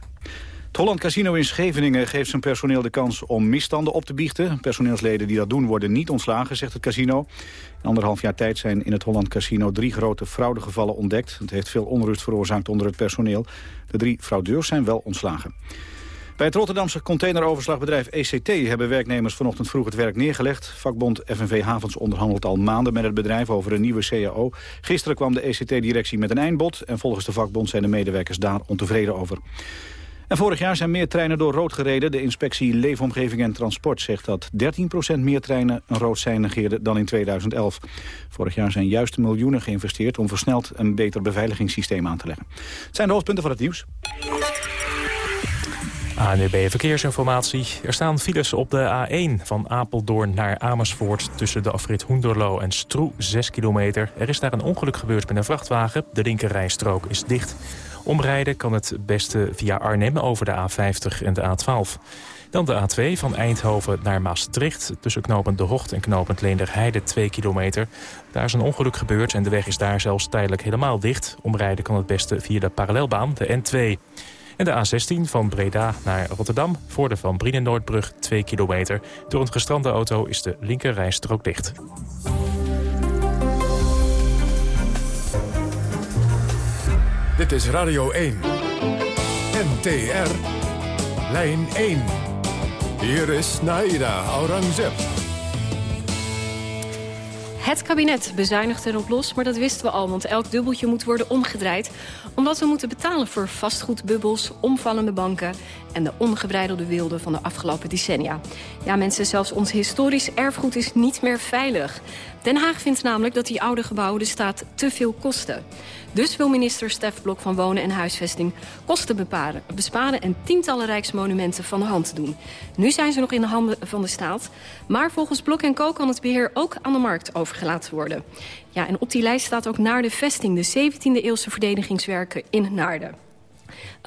Het Holland Casino in Scheveningen geeft zijn personeel de kans om misstanden op te biechten. Personeelsleden die dat doen worden niet ontslagen, zegt het casino. In anderhalf jaar tijd zijn in het Holland Casino drie grote fraudegevallen ontdekt. Het heeft veel onrust veroorzaakt onder het personeel. De drie fraudeurs zijn wel ontslagen. Bij het Rotterdamse containeroverslagbedrijf ECT hebben werknemers vanochtend vroeg het werk neergelegd. Vakbond FNV Havens onderhandelt al maanden met het bedrijf over een nieuwe CAO. Gisteren kwam de ECT-directie met een eindbod en volgens de vakbond zijn de medewerkers daar ontevreden over. Vorig jaar zijn meer treinen door rood gereden. De inspectie Leefomgeving en Transport zegt dat 13% meer treinen een rood zijn negeerden dan in 2011. Vorig jaar zijn juist miljoenen geïnvesteerd om versneld een beter beveiligingssysteem aan te leggen. Het zijn de hoofdpunten van het nieuws. ANUB Verkeersinformatie. Er staan files op de A1 van Apeldoorn naar Amersfoort... tussen de afrit Hoenderloo en Stroe, 6 kilometer. Er is daar een ongeluk gebeurd met een vrachtwagen. De linkerrijstrook is dicht. Omrijden kan het beste via Arnhem over de A50 en de A12. Dan de A2 van Eindhoven naar Maastricht. Tussen knooppunt De Hocht en knooppunt Leenderheide 2 kilometer. Daar is een ongeluk gebeurd en de weg is daar zelfs tijdelijk helemaal dicht. Omrijden kan het beste via de parallelbaan, de N2. En de A16 van Breda naar Rotterdam voor de Van Brienenoordbrug 2 kilometer. Door een gestrande auto is de linkerrijstrook dicht. Dit is Radio 1. NTR. Lijn 1. Hier is Naida Aurangzeb. Het kabinet bezuinigt erop los, maar dat wisten we al... want elk dubbeltje moet worden omgedraaid... omdat we moeten betalen voor vastgoedbubbels, omvallende banken... en de ongebreidelde wilde van de afgelopen decennia. Ja, mensen, zelfs ons historisch erfgoed is niet meer veilig. Den Haag vindt namelijk dat die oude gebouwen de staat te veel kosten. Dus wil minister Stef Blok van Wonen en Huisvesting kosten besparen en tientallen rijksmonumenten van de hand doen. Nu zijn ze nog in de handen van de staat. Maar volgens Blok en Co kan het beheer ook aan de markt overgelaten worden. Ja, en op die lijst staat ook Naarden Vesting, de 17e eeuwse verdedigingswerken in Naarden.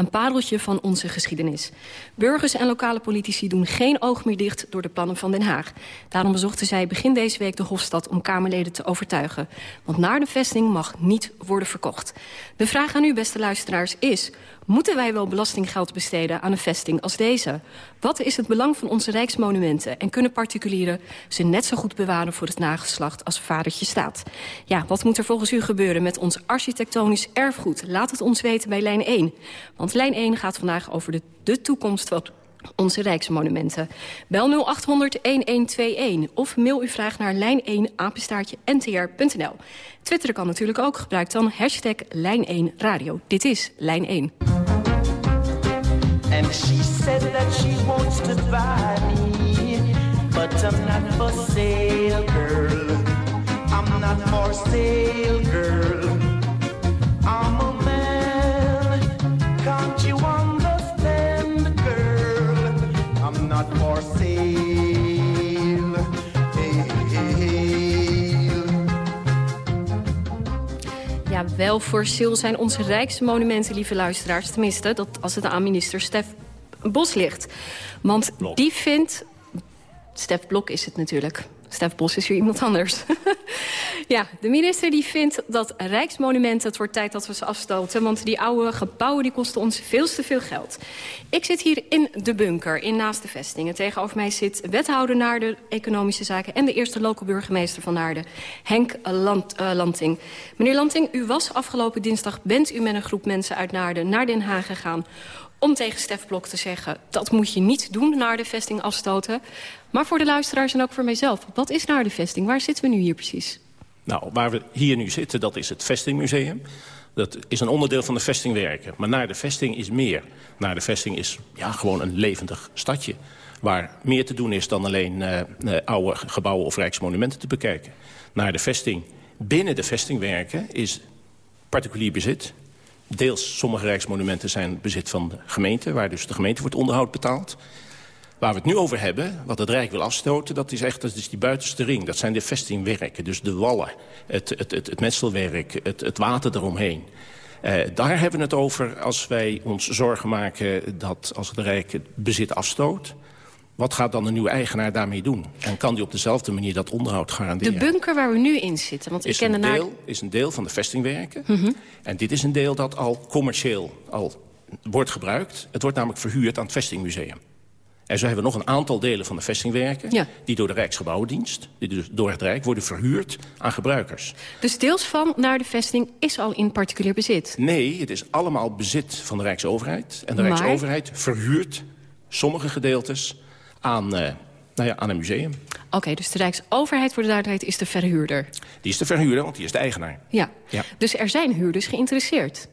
Een pareltje van onze geschiedenis. Burgers en lokale politici doen geen oog meer dicht door de plannen van Den Haag. Daarom bezochten zij begin deze week de Hofstad om Kamerleden te overtuigen. Want naar de vesting mag niet worden verkocht. De vraag aan u, beste luisteraars, is... Moeten wij wel belastinggeld besteden aan een vesting als deze? Wat is het belang van onze rijksmonumenten? En kunnen particulieren ze net zo goed bewaren voor het nageslacht als vadertje staat? Ja, wat moet er volgens u gebeuren met ons architectonisch erfgoed? Laat het ons weten bij lijn 1. Want lijn 1 gaat vandaag over de, de toekomst van onze rijksmonumenten. Bel 0800-1121 of mail uw vraag naar lijn1 apenstaartje ntr.nl. Twitter kan natuurlijk ook. Gebruik dan hashtag Lijn1 Radio. Dit is Lijn 1. And she said that she wants to buy me But I'm not for sale, girl. I'm not for sale, girl wel voor sale zijn onze rijkste monumenten, lieve luisteraars. Tenminste, dat als het aan minister Stef Bos ligt. Want die vindt Stef Blok is het natuurlijk. Stef Bos is weer iemand anders. <laughs> ja, de minister die vindt dat rijksmonumenten... het wordt tijd dat we ze afstoten... want die oude gebouwen die kosten ons veel te veel geld. Ik zit hier in de bunker, in naast de vestingen. Tegenover mij zit wethouder Naarden Economische Zaken... en de eerste lokale burgemeester van Naarden, Henk Land, uh, Lanting. Meneer Lanting, u was afgelopen dinsdag... bent u met een groep mensen uit Naarden naar Den Haag gegaan om tegen Stef Blok te zeggen... dat moet je niet doen, naar de vesting afstoten. Maar voor de luisteraars en ook voor mijzelf. Wat is naar de vesting? Waar zitten we nu hier precies? Nou, waar we hier nu zitten, dat is het Vestingmuseum. Dat is een onderdeel van de vestingwerken. Maar naar de vesting is meer. Naar de vesting is ja, gewoon een levendig stadje. Waar meer te doen is dan alleen uh, uh, oude gebouwen of rijksmonumenten te bekijken. Naar de vesting, binnen de vestingwerken, is particulier bezit. Deels sommige rijksmonumenten zijn bezit van de gemeente... waar dus de gemeente het onderhoud betaalt. Waar we het nu over hebben, wat het Rijk wil afstoten... dat is echt dat is die buitenste ring. Dat zijn de vestingwerken, dus de wallen, het, het, het, het metselwerk, het, het water eromheen. Uh, daar hebben we het over als wij ons zorgen maken... dat als het Rijk het bezit afstoot... Wat gaat dan de nieuwe eigenaar daarmee doen? En kan die op dezelfde manier dat onderhoud garanderen? De bunker waar we nu in zitten. Want ik ken een de deel, is een deel van de vestingwerken. Mm -hmm. En dit is een deel dat al commercieel al wordt gebruikt. Het wordt namelijk verhuurd aan het vestingmuseum. En zo hebben we nog een aantal delen van de vestingwerken... Ja. die door de Rijksgebouwendienst, die dus door het Rijk, worden verhuurd aan gebruikers. Dus deels van naar de vesting is al in particulier bezit? Nee, het is allemaal bezit van de Rijksoverheid. En de maar... Rijksoverheid verhuurt sommige gedeeltes aan, uh, nou ja, aan een museum. Oké, okay, dus de Rijksoverheid voor de duidelijkheid is de verhuurder? Die is de verhuurder, want die is de eigenaar. Ja, ja. dus er zijn huurders geïnteresseerd?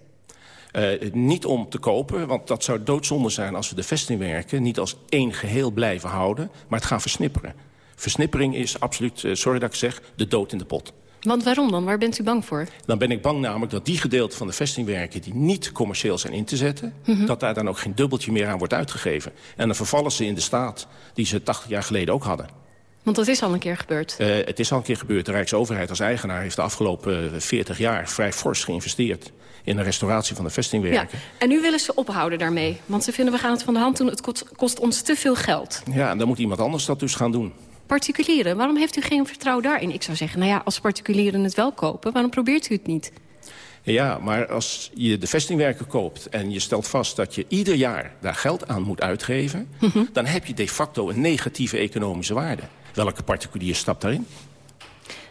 Uh, niet om te kopen, want dat zou doodzonde zijn als we de vestingwerken... niet als één geheel blijven houden, maar het gaan versnipperen. Versnippering is absoluut, uh, sorry dat ik zeg, de dood in de pot. Want waarom dan? Waar bent u bang voor? Dan ben ik bang namelijk dat die gedeelten van de vestingwerken... die niet commercieel zijn in te zetten... Mm -hmm. dat daar dan ook geen dubbeltje meer aan wordt uitgegeven. En dan vervallen ze in de staat die ze 80 jaar geleden ook hadden. Want dat is al een keer gebeurd. Uh, het is al een keer gebeurd. De Rijksoverheid als eigenaar heeft de afgelopen 40 jaar... vrij fors geïnvesteerd in de restauratie van de vestingwerken. Ja, en nu willen ze ophouden daarmee. Want ze vinden we gaan het van de hand doen. Het kost, kost ons te veel geld. Ja, en dan moet iemand anders dat dus gaan doen particulieren. Waarom heeft u geen vertrouwen daarin? Ik zou zeggen, nou ja, als particulieren het wel kopen... waarom probeert u het niet? Ja, maar als je de vestingwerken koopt en je stelt vast dat je ieder jaar daar geld aan moet uitgeven... Mm -hmm. dan heb je de facto een negatieve economische waarde. Welke particulier stapt daarin?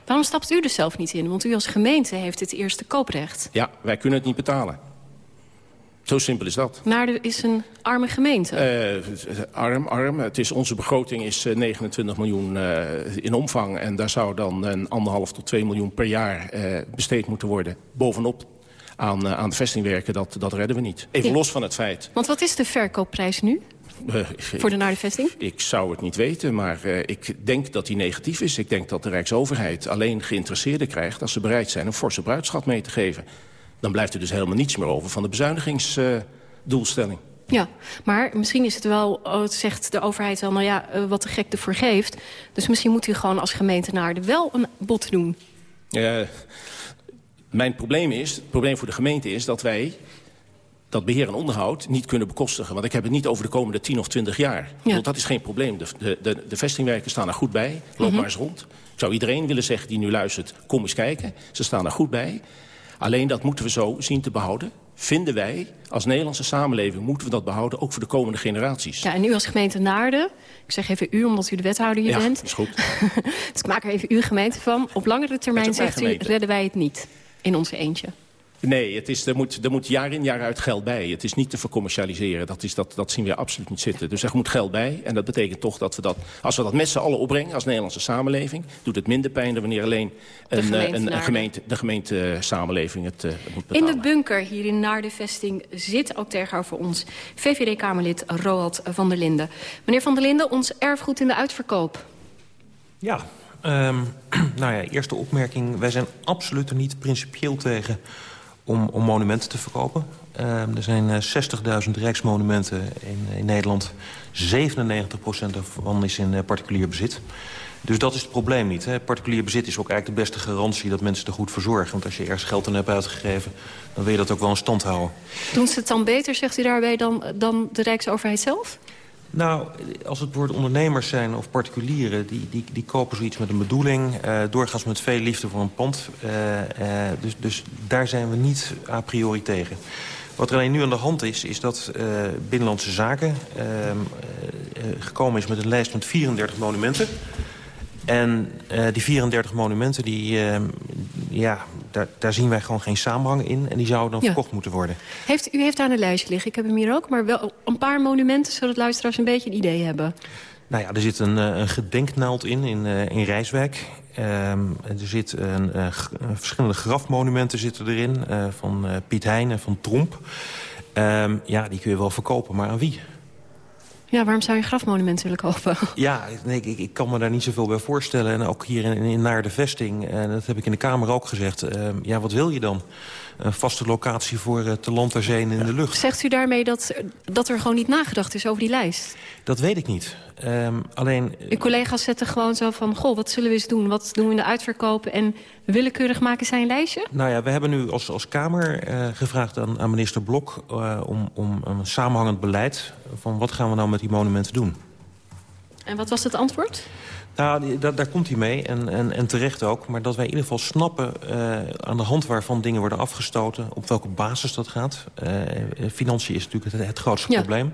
Waarom stapt u er zelf niet in? Want u als gemeente heeft het eerste kooprecht. Ja, wij kunnen het niet betalen. Zo simpel is dat. Naarden is een arme gemeente. Uh, arm, arm. Het is, onze begroting is 29 miljoen uh, in omvang. En daar zou dan een anderhalf tot 2 miljoen per jaar uh, besteed moeten worden. Bovenop aan, aan de vestingwerken, dat, dat redden we niet. Even ja. los van het feit. Want wat is de verkoopprijs nu? Uh, voor de Naardenvesting? Ik zou het niet weten, maar uh, ik denk dat die negatief is. Ik denk dat de Rijksoverheid alleen geïnteresseerden krijgt... als ze bereid zijn een forse bruidschat mee te geven dan blijft er dus helemaal niets meer over van de bezuinigingsdoelstelling. Ja, maar misschien is het wel, oh, zegt de overheid wel, nou ja, wat de gek ervoor geeft. Dus misschien moet u gewoon als gemeente Naarden wel een bod doen. Uh, mijn probleem is, het probleem voor de gemeente is dat wij dat beheer en onderhoud niet kunnen bekostigen. Want ik heb het niet over de komende 10 of 20 jaar. Ja. Bedoel, dat is geen probleem. De, de, de, de vestingwerken staan er goed bij. Loop mm -hmm. maar eens rond. Ik zou iedereen willen zeggen die nu luistert, kom eens kijken. Ze staan er goed bij. Alleen dat moeten we zo zien te behouden. Vinden wij, als Nederlandse samenleving, moeten we dat behouden... ook voor de komende generaties. Ja, en u als gemeente Naarden, ik zeg even u omdat u de wethouder hier ja, bent. is goed. <laughs> dus ik maak er even uw gemeente van. Op langere termijn zegt u, redden wij het niet in onze eentje. Nee, het is, er, moet, er moet jaar in jaar uit geld bij. Het is niet te vercommercialiseren. Dat, is, dat, dat zien we absoluut niet zitten. Dus er moet geld bij. En dat betekent toch dat we dat... Als we dat met z'n allen opbrengen als Nederlandse samenleving... doet het minder pijn dan wanneer alleen een, gemeente een, een gemeente, de gemeente samenleving het uh, moet betalen. In de bunker hier in Naardenvesting zit ook tegenover ons... VVD-Kamerlid Roald van der Linden. Meneer van der Linden, ons erfgoed in de uitverkoop. Ja, um, <clears throat> nou ja, eerste opmerking. Wij zijn absoluut er niet principieel tegen om, om monumenten te verkopen. Uh, er zijn uh, 60.000 rijksmonumenten in, in Nederland. 97% daarvan is in uh, particulier bezit. Dus dat is het probleem niet. Hè. Particulier bezit is ook eigenlijk de beste garantie dat mensen er goed voor zorgen. Want als je ergens geld aan hebt uitgegeven, dan wil je dat ook wel in stand houden. Doen ze het dan beter, zegt u daarbij, dan, dan de Rijksoverheid zelf? Nou, als het woord ondernemers zijn of particulieren... die, die, die kopen zoiets met een bedoeling. Uh, doorgaans met veel liefde voor een pand. Uh, uh, dus, dus daar zijn we niet a priori tegen. Wat alleen nu aan de hand is, is dat Binnenlandse Zaken... gekomen is met een lijst met 34 monumenten... En die 34 monumenten, die, uh, ja, daar, daar, zien wij gewoon geen samenhang in. En die zouden dan ja. verkocht moeten worden. Heeft, u heeft daar een lijstje liggen, ik heb hem hier ook. Maar wel een paar monumenten, zodat luisteraars een beetje een idee hebben. Nou ja, er zit een, een gedenknaald in, in, uh, in Rijswijk. Um, er zit een, verschillende grafmonumenten zitten erin. van Piet Heijn en van Tromp. Um, ja, die kun je wel verkopen, maar aan wie? Ja, waarom zou je een grafmonument willen kopen? <laughs> Ja, nee, ik, ik kan me daar niet zoveel bij voorstellen. En ook hier in, in naar de vesting, en dat heb ik in de Kamer ook gezegd... Uh, ja, wat wil je dan? Een vaste locatie voor uh, te land, ter zee en in de lucht. Zegt u daarmee dat, dat er gewoon niet nagedacht is over die lijst? Dat weet ik niet. Um, alleen... Uw collega's zetten gewoon zo van... goh, wat zullen we eens doen? Wat doen we in de uitverkoop? En willekeurig maken zij een lijstje? Nou ja, we hebben nu als, als Kamer uh, gevraagd aan, aan minister Blok... Uh, om, om een samenhangend beleid van wat gaan we nou met die monumenten doen. En wat was het antwoord? Nou, daar, daar komt hij mee en, en, en terecht ook. Maar dat wij in ieder geval snappen uh, aan de hand waarvan dingen worden afgestoten... op welke basis dat gaat. Uh, financiën is natuurlijk het, het grootste ja. probleem.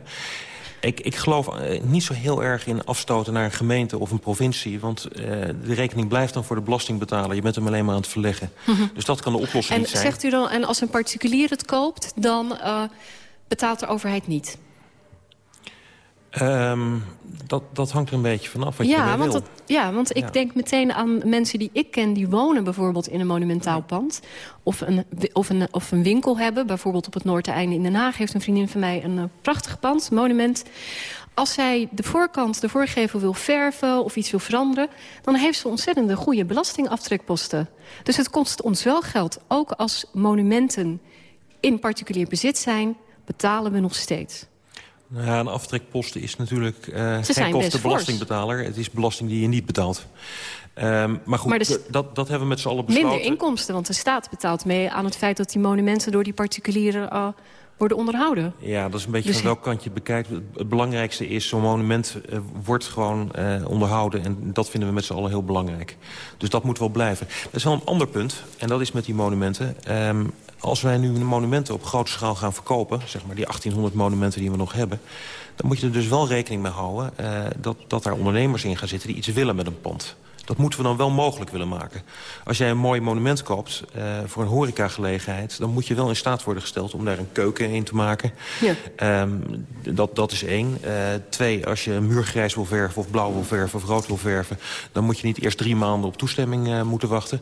Ik, ik geloof niet zo heel erg in afstoten naar een gemeente of een provincie. Want uh, de rekening blijft dan voor de belastingbetaler. Je bent hem alleen maar aan het verleggen. Mm -hmm. Dus dat kan de oplossing en niet zijn. Zegt u dan, en als een particulier het koopt, dan uh, betaalt de overheid niet? Um, dat, dat hangt er een beetje vanaf wat ja, je want wil. Dat, ja, want ik ja. denk meteen aan mensen die ik ken... die wonen bijvoorbeeld in een monumentaal pand. Of een, of een, of een winkel hebben. Bijvoorbeeld op het Noordeinde in Den Haag... heeft een vriendin van mij een uh, prachtig pand, monument. Als zij de voorkant, de voorgevel wil verven of iets wil veranderen... dan heeft ze ontzettende goede belastingaftrekposten. Dus het kost ons wel geld. Ook als monumenten in particulier bezit zijn... betalen we nog steeds. Nou ja, een aftrekposten is natuurlijk uh, geen kosten belastingbetaler. Het is belasting die je niet betaalt. Um, maar goed, maar dus dat, dat hebben we met z'n allen besloten. Minder inkomsten, want de staat betaalt mee aan het feit... dat die monumenten door die particulieren uh, worden onderhouden. Ja, dat is een beetje dus... van welk kant je bekijkt. Het belangrijkste is, zo'n monument uh, wordt gewoon uh, onderhouden. En dat vinden we met z'n allen heel belangrijk. Dus dat moet wel blijven. Dat is wel een ander punt, en dat is met die monumenten. Um, als wij nu monumenten op grote schaal gaan verkopen... zeg maar die 1800 monumenten die we nog hebben... dan moet je er dus wel rekening mee houden... Uh, dat, dat daar ondernemers in gaan zitten die iets willen met een pand. Dat moeten we dan wel mogelijk willen maken. Als jij een mooi monument koopt uh, voor een horecagelegenheid... dan moet je wel in staat worden gesteld om daar een keuken in te maken. Ja. Um, dat, dat is één. Uh, twee, als je een muur grijs wil verven of blauw wil verven of rood wil verven... dan moet je niet eerst drie maanden op toestemming uh, moeten wachten.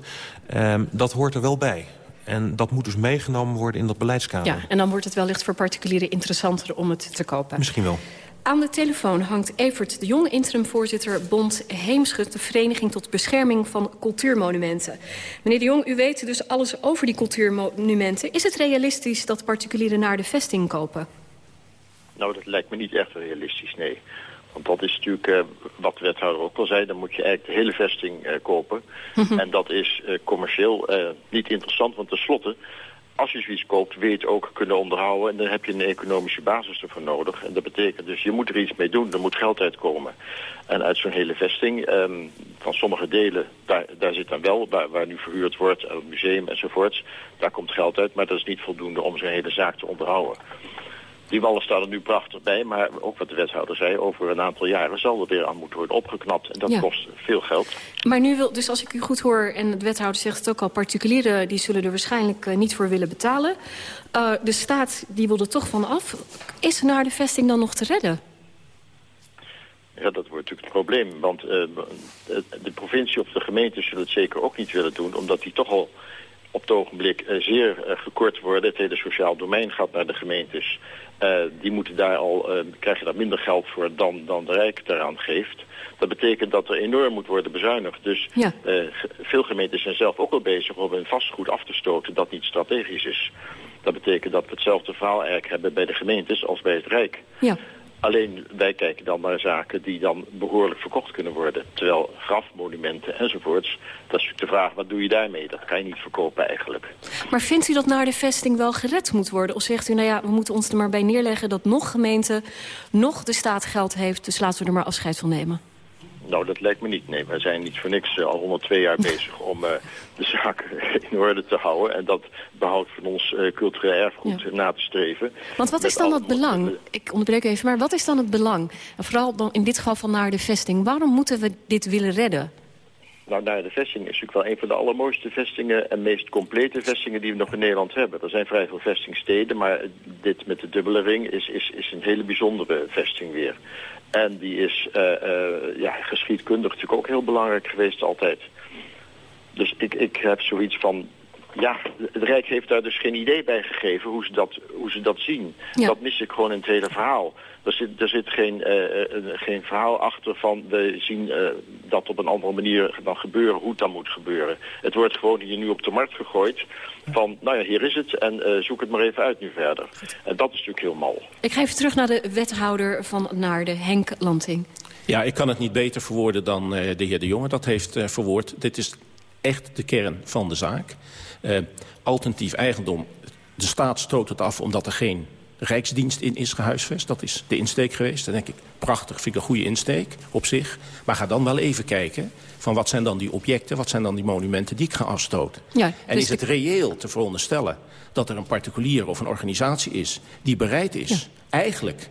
Um, dat hoort er wel bij. En dat moet dus meegenomen worden in dat beleidskader. Ja, en dan wordt het wellicht voor particulieren interessanter om het te kopen. Misschien wel. Aan de telefoon hangt Evert de Jong, interimvoorzitter Bond Heemschut... de Vereniging tot Bescherming van Cultuurmonumenten. Meneer de Jong, u weet dus alles over die cultuurmonumenten. Is het realistisch dat particulieren naar de vesting kopen? Nou, dat lijkt me niet echt realistisch, nee. Want dat is natuurlijk, uh, wat de wethouder ook al zei, dan moet je eigenlijk de hele vesting uh, kopen. Mm -hmm. En dat is uh, commercieel niet interessant, want tenslotte, als je zoiets koopt, wil je het ook kunnen onderhouden. En dan heb je een economische basis ervoor nodig. En dat betekent dus, je moet er iets mee doen, er moet geld uitkomen. En uit zo'n hele vesting, um, van sommige delen, daar, daar zit dan wel, waar, waar nu verhuurd wordt, het museum enzovoorts, daar komt geld uit. Maar dat is niet voldoende om zo'n hele zaak te onderhouden. Die wallen staan er nu prachtig bij, maar ook wat de wethouder zei... over een aantal jaren zal er weer aan moeten worden opgeknapt. En dat ja. kost veel geld. Maar nu wil, dus als ik u goed hoor, en de wethouder zegt het ook al... particulieren die zullen er waarschijnlijk uh, niet voor willen betalen. Uh, de staat die wil er toch van af. Is naar de vesting dan nog te redden? Ja, dat wordt natuurlijk het probleem. Want uh, de, provincie of de gemeente zullen het zeker ook niet willen doen... omdat die toch al op het ogenblik zeer gekort worden. Het hele sociaal domein gaat naar de gemeentes. Uh, die moeten daar al, uh, krijgen daar minder geld voor dan, dan de Rijk daaraan geeft. Dat betekent dat er enorm moet worden bezuinigd. Dus ja. uh, veel gemeentes zijn zelf ook al bezig om hun vastgoed af te stoten dat niet strategisch is. Dat betekent dat we hetzelfde verhaal eigenlijk hebben bij de gemeentes als bij het Rijk. Ja. Alleen wij kijken dan naar zaken die dan behoorlijk verkocht kunnen worden. Terwijl grafmonumenten enzovoorts, dat is natuurlijk de vraag, wat doe je daarmee? Dat kan je niet verkopen eigenlijk. Maar vindt u dat naar de vesting wel gered moet worden? Of zegt u, nou ja, we moeten ons er maar bij neerleggen... dat nog gemeente, nog de staat geld heeft, dus laten we er maar afscheid van nemen? Nou, dat lijkt me niet. Nee, wij zijn niet voor niks uh, al 102 jaar <laughs> bezig om uh, de zaken <laughs> in orde te houden. En dat behoud van ons uh, cultureel erfgoed ja. na te streven. Want wat is dan het belang? Ik onderbreek even, maar wat is dan het belang? En vooral dan in dit geval van naar de vesting. Waarom moeten we dit willen redden? Nou, naar de vesting is natuurlijk wel een van de allermooiste vestingen en meest complete vestingen die we nog in Nederland hebben. Er zijn vrij veel vestingsteden, maar dit met de dubbele ring is, is, is een hele bijzondere vesting weer. En die is uh, uh, ja, geschiedkundig natuurlijk ook heel belangrijk geweest altijd. Dus ik, ik heb zoiets van... Ja, het Rijk heeft daar dus geen idee bij gegeven hoe ze dat, hoe ze dat zien. Ja. Dat mis ik gewoon in het hele verhaal. Er zit, er zit geen, uh, geen verhaal achter van we zien dat op een andere manier dan gebeuren, hoe het dan moet gebeuren. Het wordt gewoon hier nu op de markt gegooid van, nou ja, hier is het en zoek het maar even uit nu verder. En dat is natuurlijk heel mal. Ik ga even terug naar de wethouder van Naarden, Henk Lanting. Ja, ik kan het niet beter verwoorden dan de heer De Jonge dat heeft verwoord. Dit is echt de kern van de zaak. Uh, alternatief eigendom, de staat stoot het af omdat er geen rijksdienst in is gehuisvest. Dat is de insteek geweest. Dan denk ik, prachtig, vind ik een goede insteek op zich. Maar ga dan wel even kijken van wat zijn dan die objecten... wat zijn dan die monumenten die ik ga afstoten. Ja, en dus is het reëel te veronderstellen dat er een particulier of een organisatie is... die bereid is, ja. eigenlijk...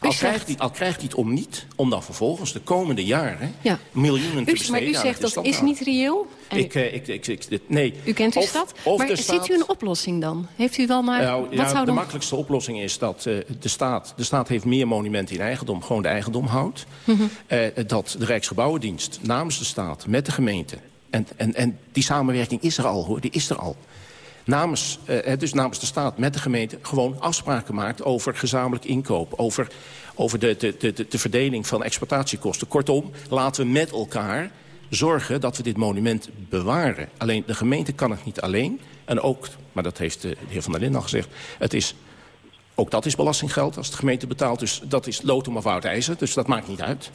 Al, zegt... krijgt die, al krijgt hij het om niet, om dan vervolgens de komende jaren ja. miljoenen te besteden. Maar u zegt dat, is niet reëel? En ik, uh, ik, ik, ik, nee. U kent uw stad? Maar ziet staat... u een oplossing dan? Heeft u wel naar... Nou, wat ja, zou de dan... makkelijkste oplossing is dat uh, de, staat, de staat heeft meer monumenten in eigendom, gewoon de eigendom houdt. Mm -hmm. uh, dat de Rijksgebouwendienst namens de staat met de gemeente... En, en, en die samenwerking is er al, hoor, die is er al namens, uh, dus namens de staat met de gemeente... gewoon afspraken maakt over gezamenlijk inkoop... over, over de, de, de, de verdeling van exploitatiekosten. Kortom, laten we met elkaar zorgen dat we dit monument bewaren. Alleen de gemeente kan het niet alleen. En ook, maar dat heeft de heer Van der Linden al gezegd... Het is, ook dat is belastinggeld als de gemeente betaalt. Dus dat is lotum of oud ijzer, dus dat maakt niet uit.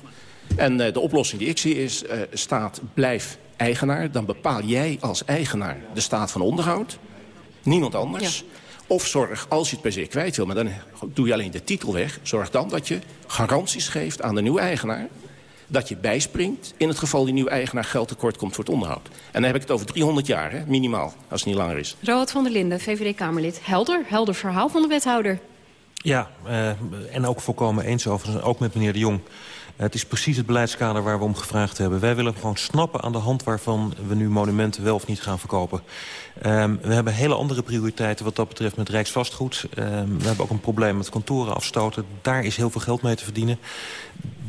En uh, de oplossing die ik zie is, uh, staat blijf eigenaar. Dan bepaal jij als eigenaar de staat van onderhoud. Niemand anders. Ja. Of zorg, als je het per se kwijt wil, maar dan doe je alleen de titel weg... zorg dan dat je garanties geeft aan de nieuwe eigenaar... dat je bijspringt in het geval die nieuwe eigenaar geld tekort komt voor het onderhoud. En dan heb ik het over 300 jaar, hè, minimaal, als het niet langer is. Roald van der Linden, VVD-Kamerlid. Helder, helder verhaal van de wethouder. Ja, uh, en ook volkomen eens overigens, ook met meneer de Jong... Het is precies het beleidskader waar we om gevraagd hebben. Wij willen gewoon snappen aan de hand waarvan we nu monumenten wel of niet gaan verkopen. Um, we hebben hele andere prioriteiten wat dat betreft met Rijksvastgoed. Um, we hebben ook een probleem met kantoren afstoten. Daar is heel veel geld mee te verdienen.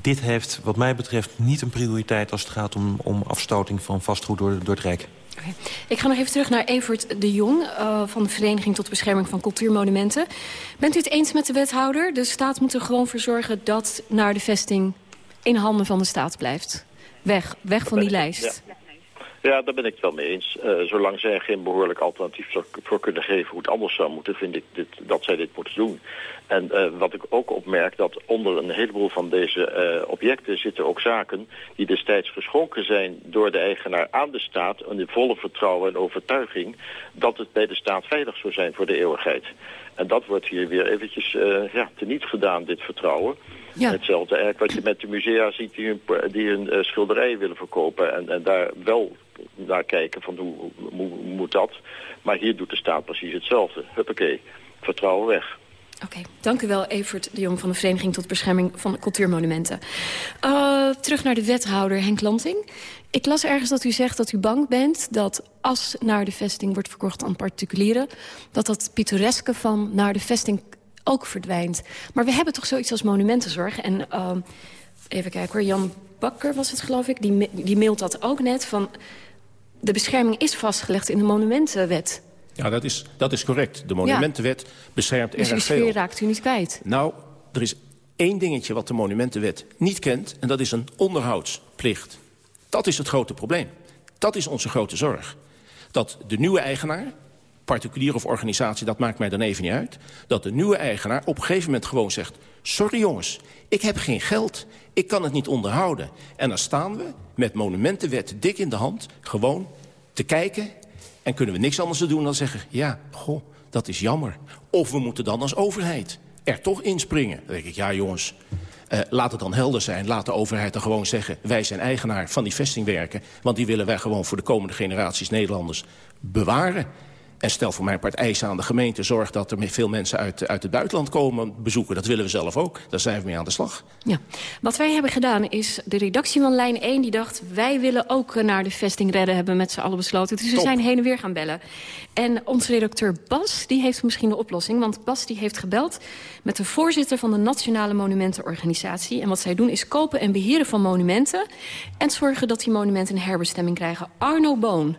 Dit heeft wat mij betreft niet een prioriteit als het gaat om, om afstoting van vastgoed door, door het Rijk. Okay. Ik ga nog even terug naar Evert de Jong uh, van de Vereniging tot Bescherming van Cultuurmonumenten. Bent u het eens met de wethouder? De staat moet er gewoon voor zorgen dat naar de vesting in handen van de staat blijft. Weg, weg van die lijst. Ja. Ja, daar ben ik het wel mee eens. Uh, zolang zij geen behoorlijk alternatief voor kunnen geven hoe het anders zou moeten, vind ik dit, dat zij dit moeten doen. En uh, wat ik ook opmerk, dat onder een heleboel van deze uh, objecten zitten ook zaken die destijds geschonken zijn door de eigenaar aan de staat, in volle vertrouwen en overtuiging dat het bij de staat veilig zou zijn voor de eeuwigheid. En dat wordt hier weer eventjes uh, ja, teniet gedaan, dit vertrouwen. Ja. Hetzelfde eigenlijk wat je met de musea ziet die hun, die hun uh, schilderijen willen verkopen. En, en daar wel naar kijken van hoe, hoe, hoe, moet dat. Maar hier doet de staat precies hetzelfde. Huppakee, vertrouwen weg. Oké, okay, dank u wel Evert de Jong van de Vereniging tot Bescherming van Cultuurmonumenten. Uh, terug naar de wethouder Henk Lanting. Ik las ergens dat u zegt dat u bang bent dat als naar de vesting wordt verkocht aan particulieren... dat dat pittoreske van naar de vesting ook verdwijnt. Maar we hebben toch zoiets als monumentenzorg. En uh, even kijken hoor, Jan Bakker was het geloof ik, die, die mailt dat ook net... van de bescherming is vastgelegd in de monumentenwet. Ja, dat is, dat is correct. De monumentenwet ja. beschermt dus erg veel. Dus die raakt u niet kwijt? Nou, er is één dingetje wat de monumentenwet niet kent... en dat is een onderhoudsplicht. Dat is het grote probleem. Dat is onze grote zorg. Dat de nieuwe eigenaar particulier of organisatie, dat maakt mij dan even niet uit... dat de nieuwe eigenaar op een gegeven moment gewoon zegt... sorry jongens, ik heb geen geld, ik kan het niet onderhouden. En dan staan we met monumentenwet dik in de hand... gewoon te kijken en kunnen we niks anders doen dan zeggen... ja, goh, dat is jammer. Of we moeten dan als overheid er toch inspringen. Dan denk ik, ja jongens, uh, laat het dan helder zijn. Laat de overheid dan gewoon zeggen... wij zijn eigenaar van die vestingwerken. Want die willen wij gewoon voor de komende generaties Nederlanders bewaren. En stel voor mijn part eisen aan de gemeente. Zorg dat er veel mensen uit, uit het buitenland komen bezoeken. Dat willen we zelf ook. Daar zijn we mee aan de slag. Ja. Wat wij hebben gedaan is de redactie van Lijn 1 die dacht... wij willen ook naar de vesting redden hebben met z'n allen besloten. Dus we zijn heen en weer gaan bellen. En onze redacteur Bas die heeft misschien de oplossing. Want Bas die heeft gebeld met de voorzitter van de Nationale Monumentenorganisatie. En wat zij doen is kopen en beheren van monumenten... en zorgen dat die monumenten een herbestemming krijgen. Arno Boon.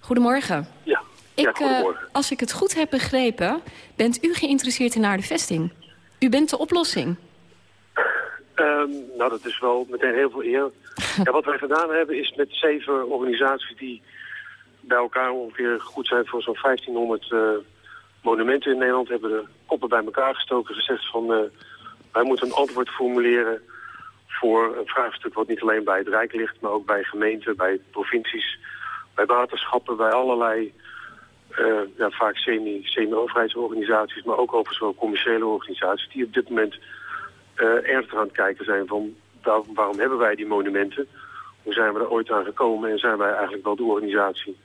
Goedemorgen. Ja. Ik, uh, als ik het goed heb begrepen, bent u geïnteresseerd in naar de vesting. U bent de oplossing. Um, nou, dat is wel meteen heel veel eer. <laughs> ja, wat wij gedaan hebben is met zeven organisaties die bij elkaar ongeveer goed zijn voor zo'n 1500 uh, monumenten in Nederland, hebben de koppen bij elkaar gestoken gezegd van uh, wij moeten een antwoord formuleren voor een vraagstuk wat niet alleen bij het Rijk ligt, maar ook bij gemeenten, bij provincies, bij waterschappen, bij allerlei ja, vaak semi-overheidsorganisaties, maar ook over zo'n commerciële organisaties, die op dit moment uh, ernstig aan het kijken zijn van waar, waarom hebben wij die monumenten? Hoe zijn we er ooit aan gekomen en zijn wij eigenlijk wel de organisatie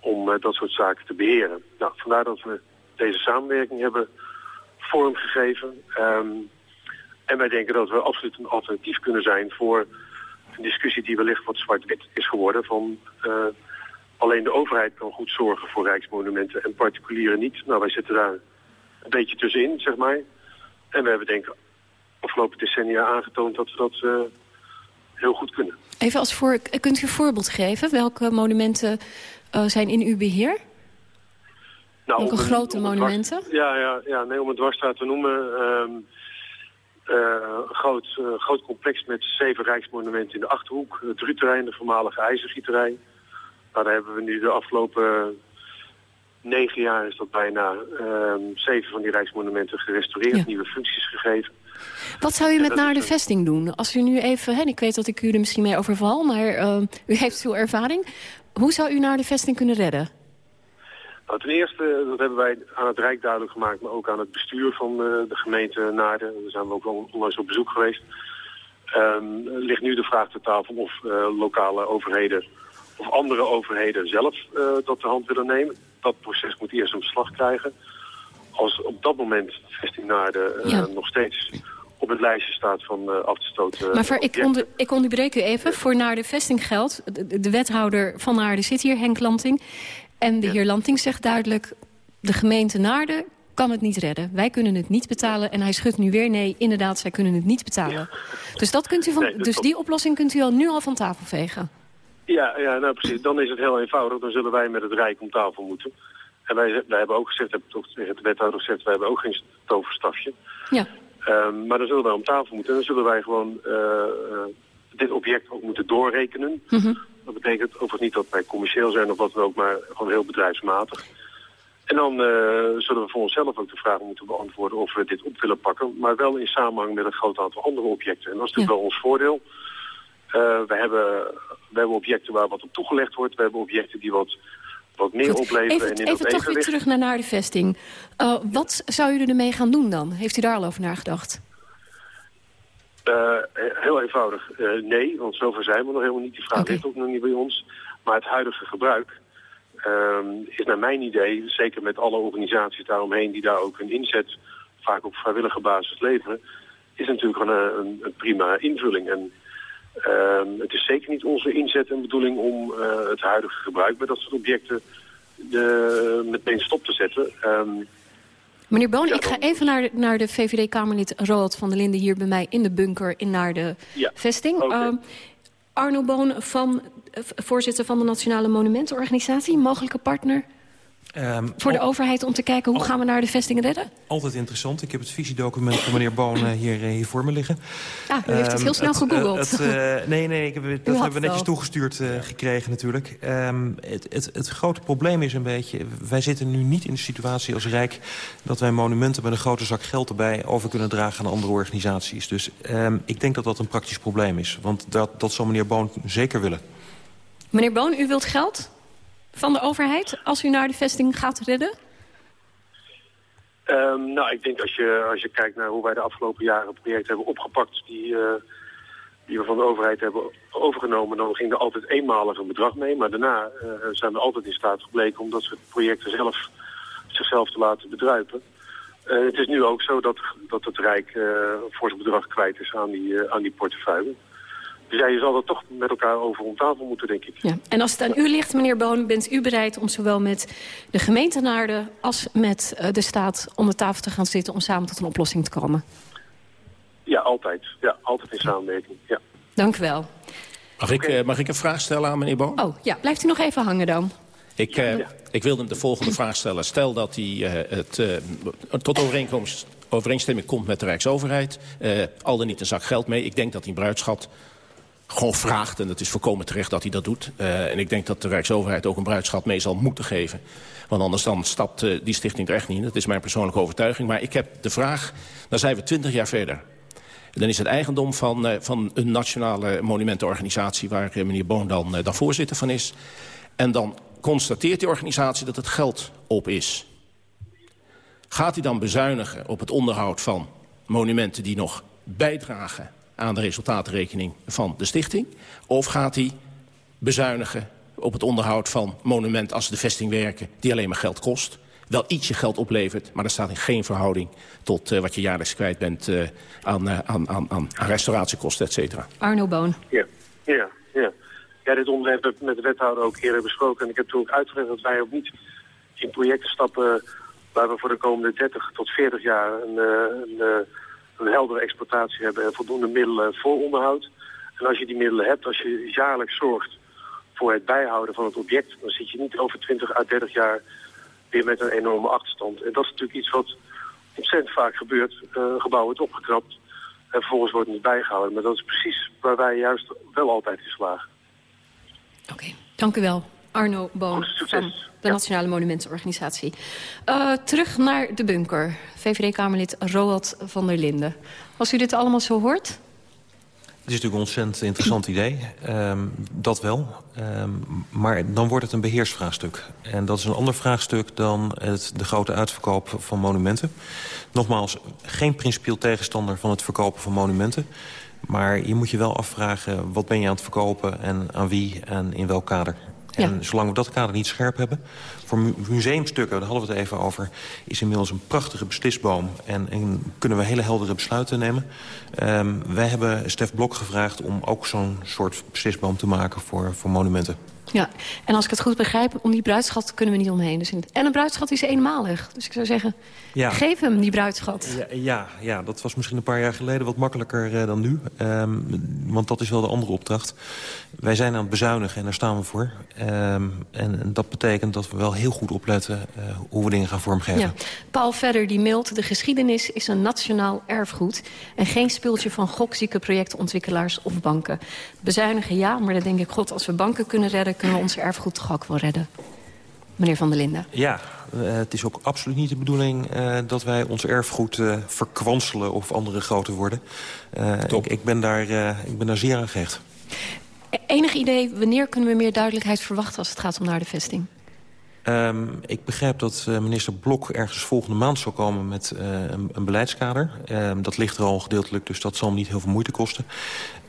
om uh, dat soort zaken te beheren? Nou, vandaar dat we deze samenwerking hebben vormgegeven. Um, en wij denken dat we absoluut een alternatief kunnen zijn voor een discussie die wellicht wat zwart-wit is geworden van alleen de overheid kan goed zorgen voor rijksmonumenten en particulieren niet. Nou, wij zitten daar een beetje tussenin, zeg maar. En we hebben denk ik afgelopen decennia aangetoond dat we dat uh, heel goed kunnen. Even als voor, kunt u een voorbeeld geven? Welke monumenten uh, zijn in uw beheer? Nou, Welke grote monumenten? Dwars, ja, ja, ja, nee, om het dwarsstraat te noemen... Um, uh, een groot, groot complex met zeven rijksmonumenten in de Achterhoek. Het Ruterrein, de voormalige ijzergieterij. Nou, daar hebben we nu de afgelopen negen jaar is dat bijna um, zeven van die rijksmonumenten gerestaureerd, ja. nieuwe functies gegeven. Wat zou u met naar de vesting doen? Als u nu even, hè, ik weet dat ik u er misschien mee overval, maar uh, u heeft veel ervaring. Hoe zou u naar de vesting kunnen redden? Nou, ten eerste, dat hebben wij aan het Rijk duidelijk gemaakt, maar ook aan het bestuur van uh, de gemeente Naarden. Daar zijn we ook onlangs op bezoek geweest. Um, ligt nu de vraag ter tafel of uh, lokale overheden of andere overheden zelf uh, dat de hand willen nemen. Dat proces moet eerst een beslag krijgen. Als op dat moment de vesting Naarden uh, ja. nog steeds op het lijstje staat van uh, af te stoten. Maar voor, ik, onder, ik onderbreek u even. Voor Naarden vesting geldt, de, de, wethouder van Naarden zit hier, Henk Lanting. En de ja. heer Lanting zegt duidelijk, de gemeente Naarden kan het niet redden. Wij kunnen het niet betalen. En hij schudt nu weer nee, inderdaad, zij kunnen het niet betalen. Ja. Dus, dat kunt u van, nee, dat dus die oplossing kunt u al nu al van tafel vegen. Ja, ja nou precies. Dan is het heel eenvoudig. Dan zullen wij met het Rijk om tafel moeten. En wij, wij hebben ook gezegd, heb ik toch tegen de wethouder gezegd, wij hebben ook geen toverstafje. Ja. Um, maar dan zullen wij om tafel moeten. En dan zullen wij gewoon uh, uh, dit object ook moeten doorrekenen. Mm -hmm. Dat betekent overigens niet dat wij commercieel zijn of wat dan ook, maar gewoon heel bedrijfsmatig. En dan uh, zullen we voor onszelf ook de vraag moeten beantwoorden of we dit op willen pakken. Maar wel in samenhang met een groot aantal andere objecten. En dat is natuurlijk ja. wel ons voordeel. Uh, we, hebben, we hebben objecten waar wat op toegelegd wordt. We hebben objecten die wat, wat meer Goed. opleveren. Even, en in even toch weer terug naar, naar de vesting. Uh, wat zou u ermee gaan doen dan? Heeft u daar al over nagedacht? Uh, heel eenvoudig. Uh, nee, want zover zijn we nog helemaal niet. Die vraag okay. ligt ook nog niet bij ons. Maar het huidige gebruik um, is naar mijn idee, zeker met alle organisaties daaromheen die daar ook hun inzet vaak op vrijwillige basis leveren, is natuurlijk gewoon een, een, een prima invulling. En het is zeker niet onze inzet en bedoeling om uh, het huidige gebruik bij dat soort objecten de, meteen stop te zetten. Um, Meneer Boon, ja, ik ga even naar de, naar de VVD-Kamerlid Roald van der Linden hier bij mij in de bunker in naar de ja, vesting. Okay. Uh, Arno Boon, van, uh, voorzitter van de Nationale Monumentenorganisatie, mogelijke partner? Um, Voor de overheid om te kijken hoe gaan we naar de vesting redden? Altijd interessant. Ik heb het visiedocument van meneer Boon uh, hier, hier voor me liggen. Ja, u heeft um, het heel snel gegoogeld. Het, uh, nee, nee, ik heb, dat hebben we netjes wel. toegestuurd uh, gekregen natuurlijk. Um, het, het, het grote probleem is een beetje... wij zitten nu niet in de situatie als Rijk... dat wij monumenten met een grote zak geld erbij over kunnen dragen aan andere organisaties. Dus ik denk dat dat een praktisch probleem is. Want dat, dat zal meneer Boon zeker willen. Meneer Boon, u wilt geld? Van de overheid als u naar de vesting gaat redden? Um, nou, ik denk als je, als je kijkt naar hoe wij de afgelopen jaren projecten hebben opgepakt... die, uh, die we van de overheid hebben overgenomen, dan ging er altijd eenmalig een bedrag mee. Maar daarna uh, zijn we altijd in staat gebleken om dat soort projecten zelf, zichzelf te laten bedruipen. Uh, het is nu ook zo dat, dat het Rijk voor zijn bedrag kwijt is aan die, aan die portefeuille. Dus ja, je zal er toch met elkaar over om tafel moeten, denk ik. Ja. En als het aan u ligt, meneer Boon, bent u bereid om zowel met de gemeentenaarden... als met uh, de staat om de tafel te gaan zitten om samen tot een oplossing te komen? Ja, altijd. Ja, altijd in samenwerking, ja. Dank u wel. Mag, ik, uh, mag ik een vraag stellen aan meneer Boon? Oh, ja. Blijft u nog even hangen dan? Ik, uh, ja. ik wilde hem de volgende vraag stellen. Stel dat hij uh, het uh, tot overeenkomst, overeenstemming komt met de Rijksoverheid. al dan niet een zak geld mee. Ik denk dat hij een bruidschat gewoon vraagt. En het is voorkomen terecht dat hij dat doet. Uh, en ik denk dat de Rijksoverheid ook een bruidschat mee zal moeten geven. Want anders dan stapt uh, die stichting er echt niet in. Dat is mijn persoonlijke overtuiging. Maar ik heb de vraag, dan zijn we twintig jaar verder. Dan is het eigendom van, uh, van een nationale monumentenorganisatie... waar meneer Boon dan, dan voorzitter van is. En dan constateert die organisatie dat het geld op is. Gaat hij dan bezuinigen op het onderhoud van monumenten die nog bijdragen aan de resultaatrekening van de stichting? Of gaat hij bezuinigen op het onderhoud van monumenten als de vestingwerken... die alleen maar geld kost, wel ietsje geld oplevert... maar dat staat in geen verhouding tot uh, wat je jaarlijks kwijt bent... Uh, aan, uh, aan, aan, aan restauratiekosten, et cetera. Arno Boon. Ja, ja, ja. Ja, dit onderwerp heb ik met de wethouder ook eerder besproken. En ik heb toen ook uitgelegd dat wij ook niet in projecten stappen... waar we voor de komende 30 tot 40 jaar een, een een heldere exploitatie hebben en voldoende middelen voor onderhoud. En als je die middelen hebt, als je jaarlijks zorgt voor het bijhouden van het object, dan zit je niet over 20 à 30 jaar weer met een enorme achterstand. En dat is natuurlijk iets wat ontzettend vaak gebeurt. Uh, een gebouw wordt opgeknapt en vervolgens wordt het niet bijgehouden. Maar dat is precies waar wij juist wel altijd in slagen. Oké, dank u wel. Arno Boon van de Nationale Monumentenorganisatie. Uh, terug naar de bunker. VVD-Kamerlid Roald van der Linden. Als u dit allemaal zo hoort... Het is natuurlijk een ontzettend interessant idee. Um, dat wel. Um, maar dan wordt het een beheersvraagstuk. En dat is een ander vraagstuk dan het, de grote uitverkoop van monumenten. Nogmaals, geen principieel tegenstander van het verkopen van monumenten. Maar je moet je wel afvragen, wat ben je aan het verkopen... en aan wie en in welk kader. En zolang we dat kader niet scherp hebben... voor mu museumstukken, daar hadden we het even over... is inmiddels een prachtige beslisboom. En, en kunnen we hele heldere besluiten nemen. Um, wij hebben Stef Blok gevraagd om ook zo'n soort beslisboom te maken... voor, voor monumenten. Ja, en als ik het goed begrijp, om die bruidschat kunnen we niet omheen. Dus en een bruidschat is eenmalig. Dus ik zou zeggen, ja. geef hem die bruidschat. Ja, ja, ja, dat was misschien een paar jaar geleden wat makkelijker uh, dan nu. Um, want dat is wel de andere opdracht. Wij zijn aan het bezuinigen en daar staan we voor. Um, en, en, dat betekent dat we wel heel goed opletten uh, hoe we dingen gaan vormgeven. Ja. Paul Verder die mailt, de geschiedenis is een nationaal erfgoed... en geen speeltje van gokzieke projectontwikkelaars of banken. Bezuinigen ja, maar dan denk ik, god, als we banken kunnen redden kunnen we ons erfgoed toch ook wel redden. Meneer Van der Linden. Ja, uh, het is ook absoluut niet de bedoeling uh, dat wij ons erfgoed uh, verkwanselen of andere groter worden. Ik, ik, ben daar, ik ben daar zeer aan gehecht. Enig idee, wanneer kunnen we meer duidelijkheid verwachten als het gaat om naar de vesting? Um, ik begrijp dat uh, minister Blok ergens volgende maand zal komen met uh, een, een, beleidskader. Um, dat ligt er al gedeeltelijk, dus dat zal hem niet heel veel moeite kosten.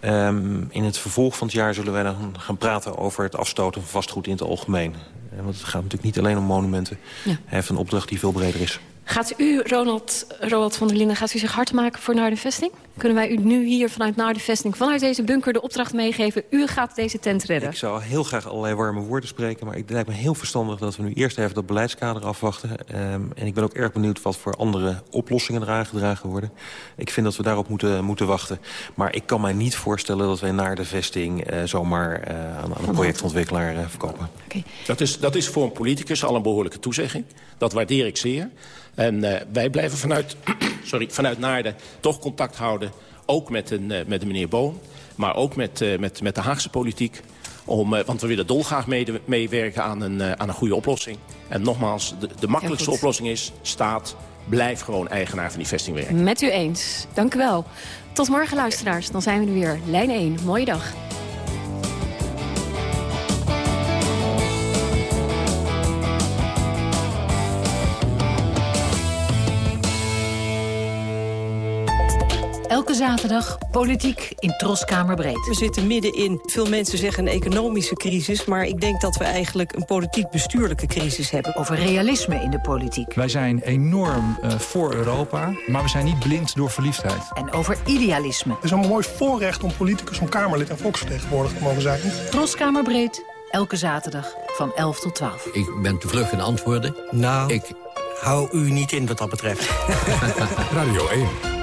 Um, in het vervolg van het jaar zullen wij dan gaan praten over het afstoten van vastgoed in het algemeen. Uh, want het gaat natuurlijk niet alleen om monumenten. Ja. Hij heeft een opdracht die veel breder is. Gaat u, Ronald, Ronald van der Linden, gaat u zich hard maken voor naar de vesting? Kunnen wij u nu hier vanuit naar de vesting, vanuit deze bunker de opdracht meegeven? U gaat deze tent redden. Ik zou heel graag allerlei warme woorden spreken... maar het lijkt me heel verstandig dat we nu eerst even dat beleidskader afwachten. Um, en ik ben ook erg benieuwd wat voor andere oplossingen er aangedragen worden. Ik vind dat we daarop moeten, moeten wachten. Maar ik kan mij niet voorstellen dat wij naar de vesting... Uh, zomaar uh, aan, aan, een projectontwikkelaar uh, verkopen. Okay. Dat, is, dat is voor een politicus al een behoorlijke toezegging. Dat waardeer ik zeer. En uh, wij blijven vanuit, <clears throat> sorry, vanuit Naarden toch contact houden. Ook met, een, uh, met de meneer Boon. Maar ook met, uh, met, met de Haagse politiek. Om, want we willen dolgraag meewerken aan een, aan een goede oplossing. En nogmaals, de, de makkelijkste oplossing is... staat, blijf gewoon eigenaar van die vestingwerk. Met u eens. Dank u wel. Tot morgen, luisteraars. Dan zijn we er weer. Lijn 1. Mooie dag. Elke zaterdag politiek in Troskamerbreed. We zitten midden in, veel mensen zeggen een economische crisis... maar ik denk dat we eigenlijk een politiek-bestuurlijke crisis hebben. Over realisme in de politiek. Wij zijn enorm uh, voor Europa, maar we zijn niet blind door verliefdheid. En over idealisme. Het is een mooi voorrecht om politicus, om Kamerlid en volksvertegenwoordiger te mogen zijn. Troskamerbreed, elke zaterdag van 11 tot 12. Ik ben te vlug in antwoorden. Nou, ik hou u niet in wat dat betreft. <laughs> Radio 1.